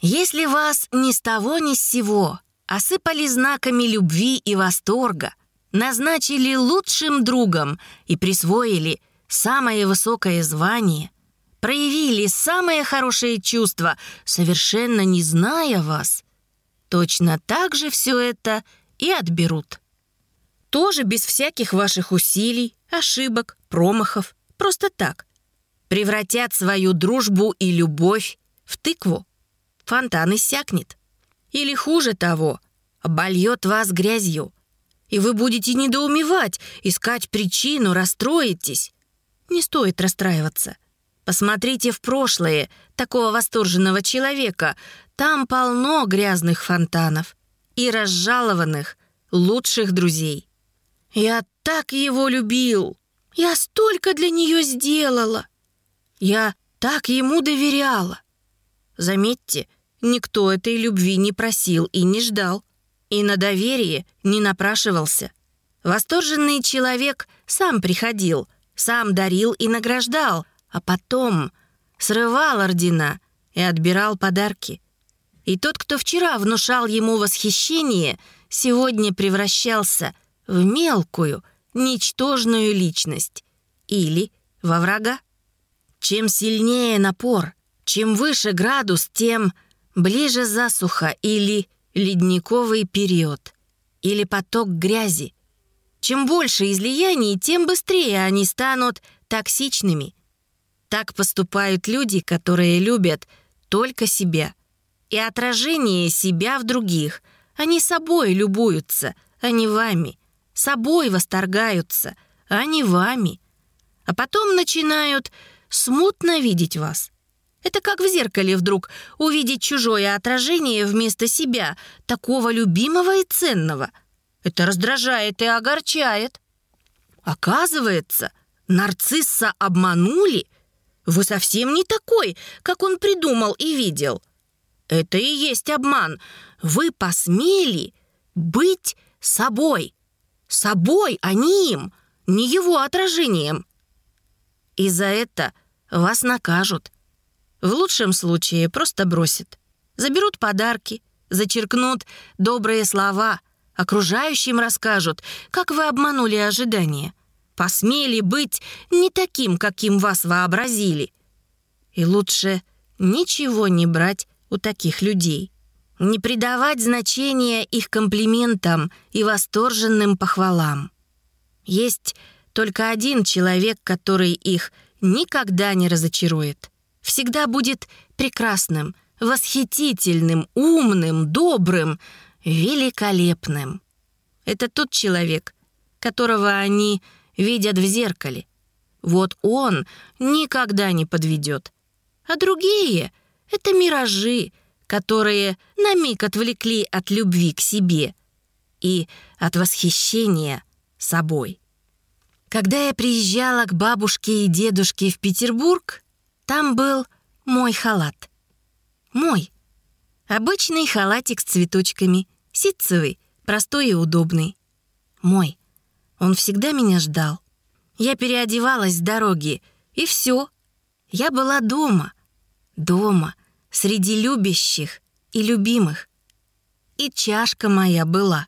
Если вас ни с того ни с сего осыпали знаками любви и восторга, назначили лучшим другом и присвоили самое высокое звание, проявили самые хорошие чувства, совершенно не зная вас, точно так же все это и отберут. Тоже без всяких ваших усилий, ошибок, промахов, просто так. Превратят свою дружбу и любовь в тыкву. Фонтан иссякнет. Или хуже того, обольет вас грязью – и вы будете недоумевать, искать причину, расстроитесь. Не стоит расстраиваться. Посмотрите в прошлое такого восторженного человека. Там полно грязных фонтанов и разжалованных лучших друзей. Я так его любил. Я столько для нее сделала. Я так ему доверяла. Заметьте, никто этой любви не просил и не ждал, и на доверие не напрашивался. Восторженный человек сам приходил, сам дарил и награждал, а потом срывал ордена и отбирал подарки. И тот, кто вчера внушал ему восхищение, сегодня превращался в мелкую, ничтожную личность или во врага. Чем сильнее напор, чем выше градус, тем ближе засуха или ледниковый период, или поток грязи. Чем больше излияний, тем быстрее они станут токсичными. Так поступают люди, которые любят только себя и отражение себя в других. Они собой любуются, а не вами. Собой восторгаются, а не вами. А потом начинают смутно видеть вас. Это как в зеркале вдруг увидеть чужое отражение вместо себя, такого любимого и ценного. Это раздражает и огорчает. Оказывается, нарцисса обманули. Вы совсем не такой, как он придумал и видел. Это и есть обман. Вы посмели быть собой. Собой, а не им, не его отражением. И за это вас накажут. В лучшем случае просто бросят. Заберут подарки, зачеркнут добрые слова, окружающим расскажут, как вы обманули ожидания. Посмели быть не таким, каким вас вообразили. И лучше ничего не брать у таких людей. Не придавать значения их комплиментам и восторженным похвалам. Есть только один человек, который их никогда не разочарует всегда будет прекрасным, восхитительным, умным, добрым, великолепным. Это тот человек, которого они видят в зеркале. Вот он никогда не подведет. А другие — это миражи, которые на миг отвлекли от любви к себе и от восхищения собой. Когда я приезжала к бабушке и дедушке в Петербург, там был мой халат. Мой. Обычный халатик с цветочками, ситцевый, простой и удобный. Мой. Он всегда меня ждал. Я переодевалась с дороги, и все. Я была дома. Дома, среди любящих и любимых. И чашка моя была.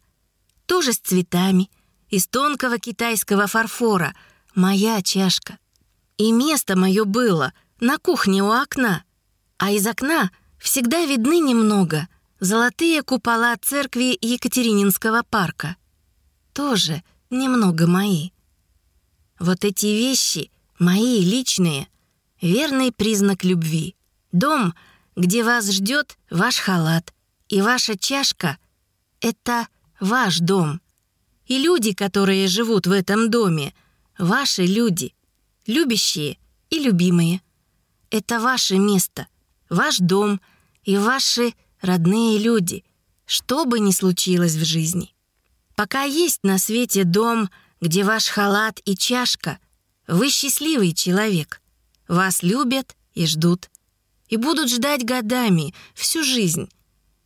Тоже с цветами, из тонкого китайского фарфора. Моя чашка. И место мое было — на кухне у окна, а из окна всегда видны немного золотые купола церкви Екатерининского парка. Тоже немного мои. Вот эти вещи, мои личные, верный признак любви. Дом, где вас ждет ваш халат, и ваша чашка — это ваш дом. И люди, которые живут в этом доме, ваши люди, любящие и любимые. Это ваше место, ваш дом и ваши родные люди, что бы ни случилось в жизни. Пока есть на свете дом, где ваш халат и чашка, вы счастливый человек. Вас любят и ждут. И будут ждать годами, всю жизнь.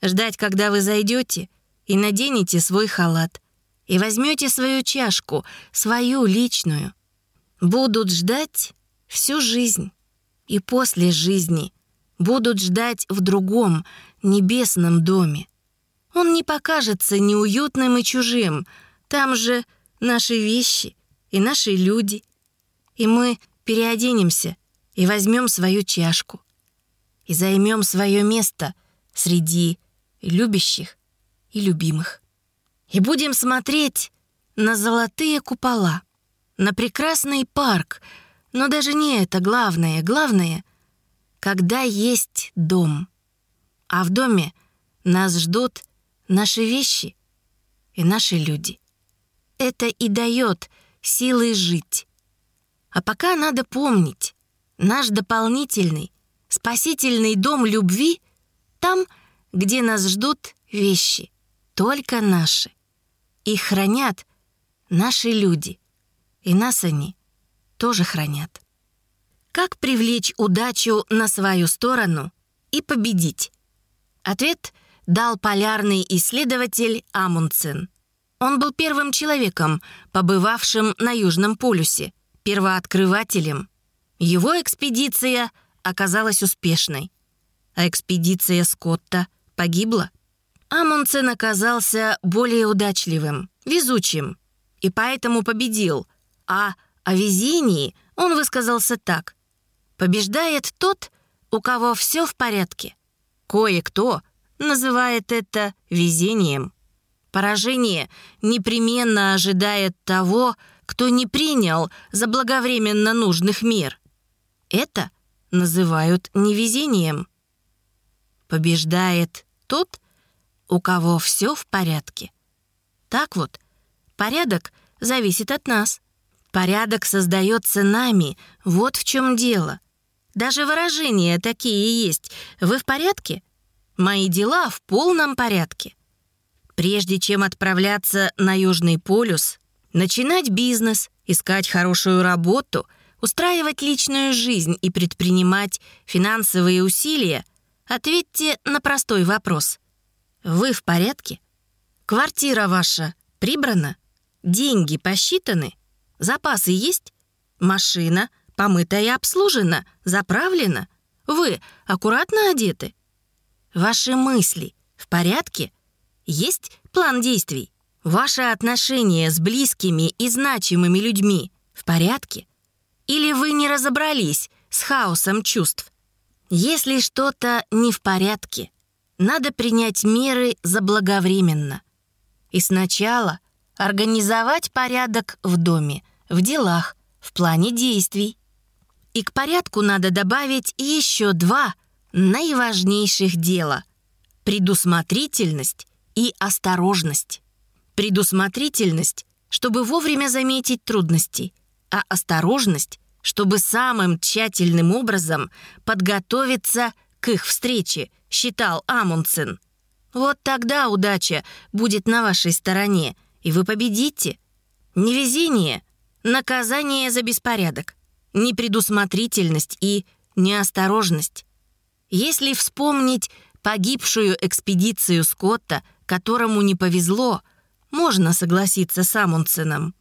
Ждать, когда вы зайдете и наденете свой халат, и возьмете свою чашку, свою личную. Будут ждать всю жизнь и после жизни будут ждать в другом, небесном доме. Он не покажется неуютным и чужим. Там же наши вещи и наши люди. И мы переоденемся и возьмем свою чашку. И займем свое место среди любящих и любимых. И будем смотреть на золотые купола, на прекрасный парк — но даже не это главное. Главное, когда есть дом. А в доме нас ждут наши вещи и наши люди. Это и дает силы жить. А пока надо помнить, наш дополнительный, спасительный дом любви там, где нас ждут вещи, только наши. Их хранят наши люди, и нас они тоже хранят. Как привлечь удачу на свою сторону и победить? Ответ дал полярный исследователь Амундсен. Он был первым человеком, побывавшим на Южном полюсе, первооткрывателем. Его экспедиция оказалась успешной, а экспедиция Скотта погибла. Амундсен оказался более удачливым, везучим, и поэтому победил. А о везении он высказался так. «Побеждает тот, у кого все в порядке. Кое-кто называет это везением. Поражение непременно ожидает того, кто не принял заблаговременно нужных мер. Это называют невезением. Побеждает тот, у кого все в порядке. Так вот, порядок зависит от нас. Порядок создается нами, вот в чем дело. Даже выражения такие есть. Вы в порядке? Мои дела в полном порядке. Прежде чем отправляться на Южный полюс, начинать бизнес, искать хорошую работу, устраивать личную жизнь и предпринимать финансовые усилия, ответьте на простой вопрос. Вы в порядке? Квартира ваша прибрана? Деньги посчитаны? Запасы есть? Машина помыта и обслужена? Заправлена? Вы аккуратно одеты? Ваши мысли в порядке? Есть план действий? Ваши отношения с близкими и значимыми людьми в порядке? Или вы не разобрались с хаосом чувств? Если что-то не в порядке, надо принять меры заблаговременно. И сначала организовать порядок в доме, в делах, в плане действий. И к порядку надо добавить еще два наиважнейших дела – предусмотрительность и осторожность. Предусмотрительность, чтобы вовремя заметить трудности, а осторожность, чтобы самым тщательным образом подготовиться к их встрече, считал Амундсен. Вот тогда удача будет на вашей стороне, и вы победите. Невезение — наказание за беспорядок, непредусмотрительность и неосторожность. Если вспомнить погибшую экспедицию Скотта, которому не повезло, можно согласиться с Амундсеном.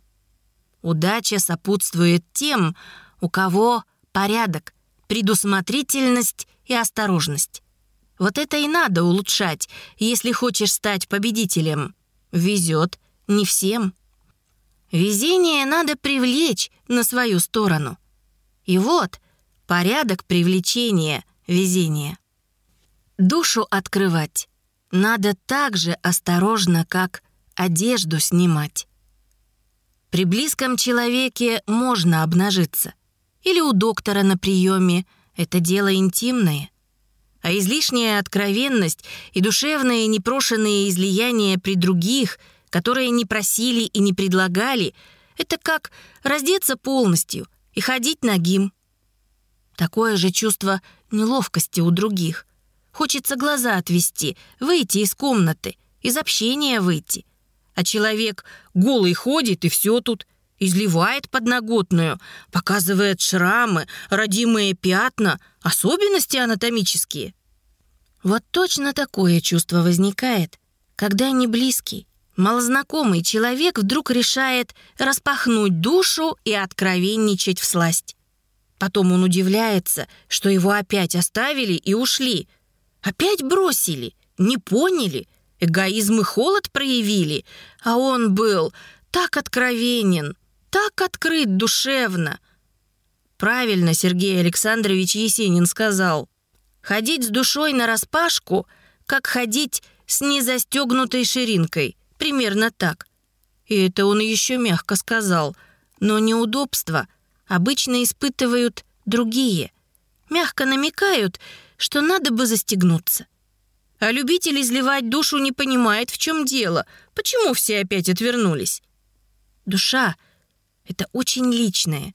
Удача сопутствует тем, у кого порядок, предусмотрительность и осторожность. Вот это и надо улучшать, если хочешь стать победителем. Везет не всем. Везение надо привлечь на свою сторону. И вот порядок привлечения везения. Душу открывать надо так же осторожно, как одежду снимать. При близком человеке можно обнажиться. Или у доктора на приеме. Это дело интимное. А излишняя откровенность и душевные непрошенные излияния при других, которые не просили и не предлагали, это как раздеться полностью и ходить нагим. Такое же чувство неловкости у других. Хочется глаза отвести, выйти из комнаты, из общения выйти. А человек голый ходит и все тут, изливает подноготную, показывает шрамы, родимые пятна, особенности анатомические. Вот точно такое чувство возникает, когда не близкий, малознакомый человек вдруг решает распахнуть душу и откровенничать в сласть. Потом он удивляется, что его опять оставили и ушли. Опять бросили, не поняли, эгоизм и холод проявили, а он был так откровенен, так открыт душевно. Правильно Сергей Александрович Есенин сказал. Ходить с душой нараспашку, как ходить с незастегнутой ширинкой. Примерно так. И это он еще мягко сказал. Но неудобства обычно испытывают другие. Мягко намекают, что надо бы застегнуться. А любитель изливать душу не понимает, в чем дело, почему все опять отвернулись. Душа — это очень личное.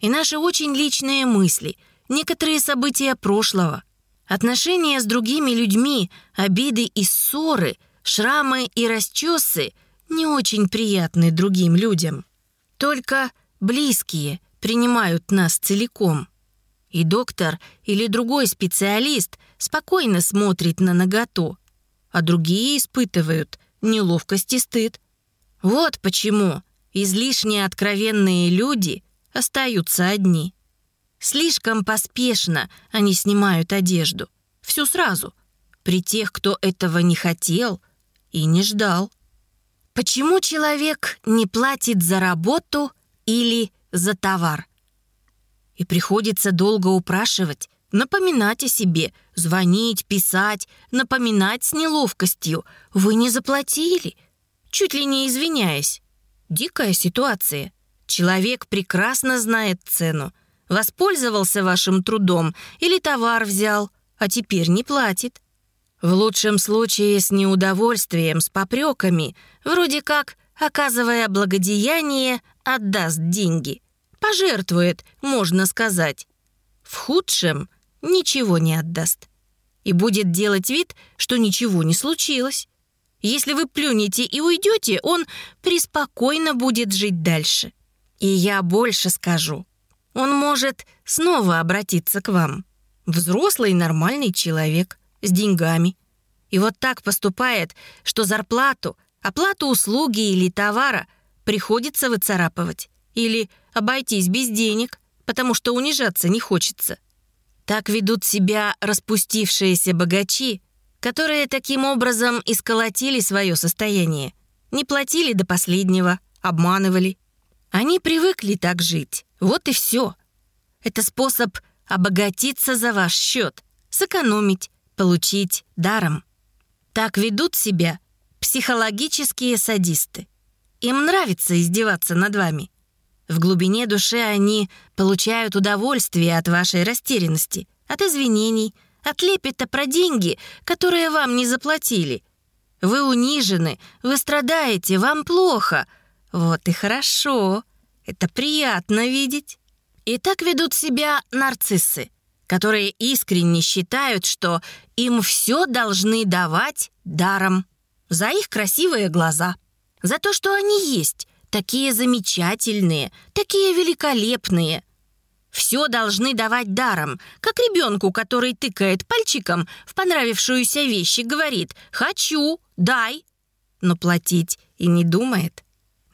И наши очень личные мысли, некоторые события прошлого, отношения с другими людьми, обиды и ссоры, шрамы и расчесы не очень приятны другим людям. Только близкие принимают нас целиком. И доктор или другой специалист спокойно смотрит на наготу, а другие испытывают неловкость и стыд. Вот почему излишне откровенные люди остаются одни. Слишком поспешно они снимают одежду. Всю сразу. При тех, кто этого не хотел и не ждал. Почему человек не платит за работу или за товар? И приходится долго упрашивать, напоминать о себе, звонить, писать, напоминать с неловкостью. Вы не заплатили, чуть ли не извиняясь. Дикая ситуация. Человек прекрасно знает цену. Воспользовался вашим трудом или товар взял, а теперь не платит. В лучшем случае с неудовольствием, с попреками, вроде как, оказывая благодеяние, отдаст деньги. Пожертвует, можно сказать. В худшем ничего не отдаст. И будет делать вид, что ничего не случилось. Если вы плюнете и уйдете, он преспокойно будет жить дальше. И я больше скажу. Он может снова обратиться к вам. Взрослый нормальный человек – с деньгами. И вот так поступает, что зарплату, оплату услуги или товара приходится выцарапывать. Или обойтись без денег, потому что унижаться не хочется. Так ведут себя распустившиеся богачи, которые таким образом исколотили свое состояние. Не платили до последнего, обманывали. Они привыкли так жить. Вот и все. Это способ обогатиться за ваш счет, сэкономить, получить даром. Так ведут себя психологические садисты. Им нравится издеваться над вами. В глубине души они получают удовольствие от вашей растерянности, от извинений, от лепета про деньги, которые вам не заплатили. Вы унижены, вы страдаете, вам плохо. Вот и хорошо. Это приятно видеть. И так ведут себя нарциссы которые искренне считают, что им все должны давать даром. За их красивые глаза. За то, что они есть. Такие замечательные, такие великолепные. Все должны давать даром, как ребенку, который тыкает пальчиком в понравившуюся вещь и говорит «хочу, дай», но платить и не думает.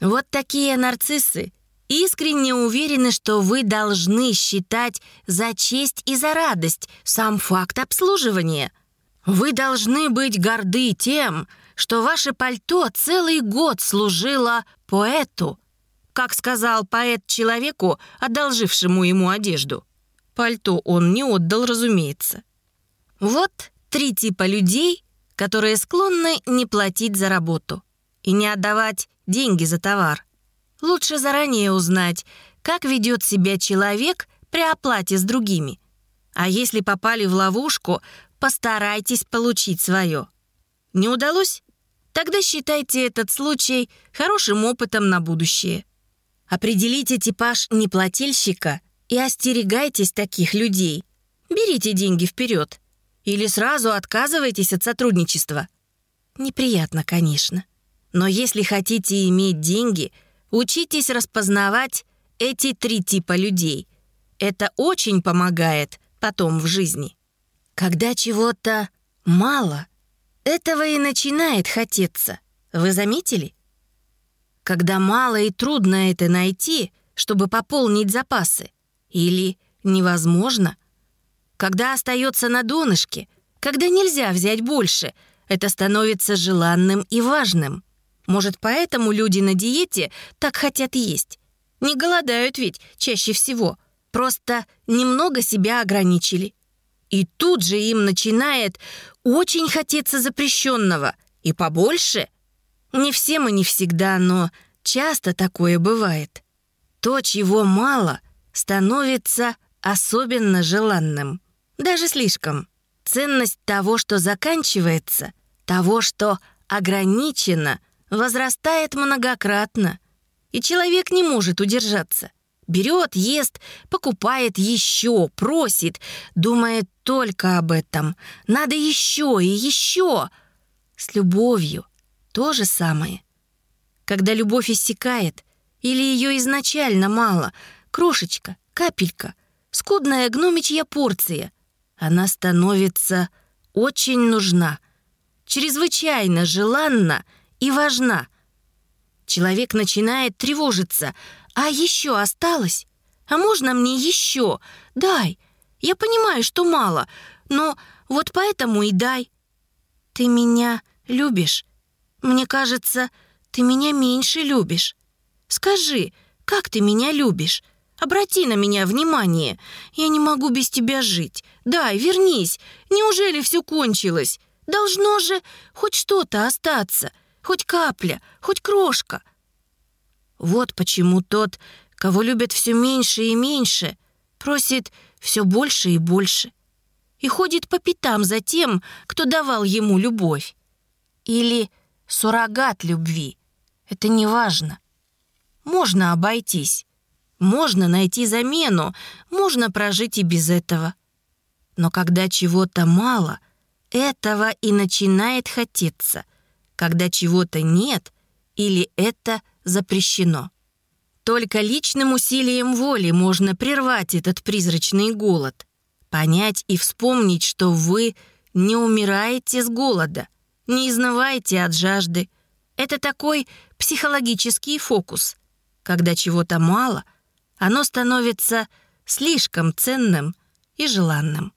Вот такие нарциссы искренне уверены, что вы должны считать за честь и за радость сам факт обслуживания. Вы должны быть горды тем, что ваше пальто целый год служило поэту, как сказал поэт человеку, одолжившему ему одежду. Пальто он не отдал, разумеется. Вот три типа людей, которые склонны не платить за работу и не отдавать деньги за товар – Лучше заранее узнать, как ведет себя человек при оплате с другими. А если попали в ловушку, постарайтесь получить свое. Не удалось? Тогда считайте этот случай хорошим опытом на будущее. Определите типаж неплательщика и остерегайтесь таких людей. Берите деньги вперед. Или сразу отказывайтесь от сотрудничества. Неприятно, конечно. Но если хотите иметь деньги – Учитесь распознавать эти три типа людей. Это очень помогает потом в жизни. Когда чего-то мало, этого и начинает хотеться. Вы заметили? Когда мало и трудно это найти, чтобы пополнить запасы. Или невозможно. Когда остается на донышке, когда нельзя взять больше, это становится желанным и важным. Может, поэтому люди на диете так хотят есть? Не голодают ведь чаще всего. Просто немного себя ограничили. И тут же им начинает очень хотеться запрещенного. И побольше. Не всем и не всегда, но часто такое бывает. То, чего мало, становится особенно желанным. Даже слишком. Ценность того, что заканчивается, того, что ограничено — возрастает многократно, и человек не может удержаться. Берет, ест, покупает еще, просит, думает только об этом. Надо еще и еще. С любовью то же самое. Когда любовь иссякает, или ее изначально мало, крошечка, капелька, скудная гномичья порция. Она становится очень нужна, чрезвычайно желанна и важна. Человек начинает тревожиться. А еще осталось? А можно мне еще? Дай. Я понимаю, что мало, но вот поэтому и дай. Ты меня любишь? Мне кажется, ты меня меньше любишь. Скажи, как ты меня любишь? Обрати на меня внимание. Я не могу без тебя жить. Дай, вернись. Неужели все кончилось? Должно же хоть что-то остаться. Хоть капля, хоть крошка. Вот почему тот, кого любят все меньше и меньше, просит все больше и больше. И ходит по пятам за тем, кто давал ему любовь. Или суррогат любви. Это не важно. Можно обойтись. Можно найти замену, можно прожить и без этого. Но когда чего-то мало, этого и начинает хотеться. Когда чего-то нет или это запрещено. Только личным усилием воли можно прервать этот призрачный голод. Понять и вспомнить, что вы не умираете с голода, не изнываете от жажды. Это такой психологический фокус. Когда чего-то мало — оно становится слишком ценным и желанным.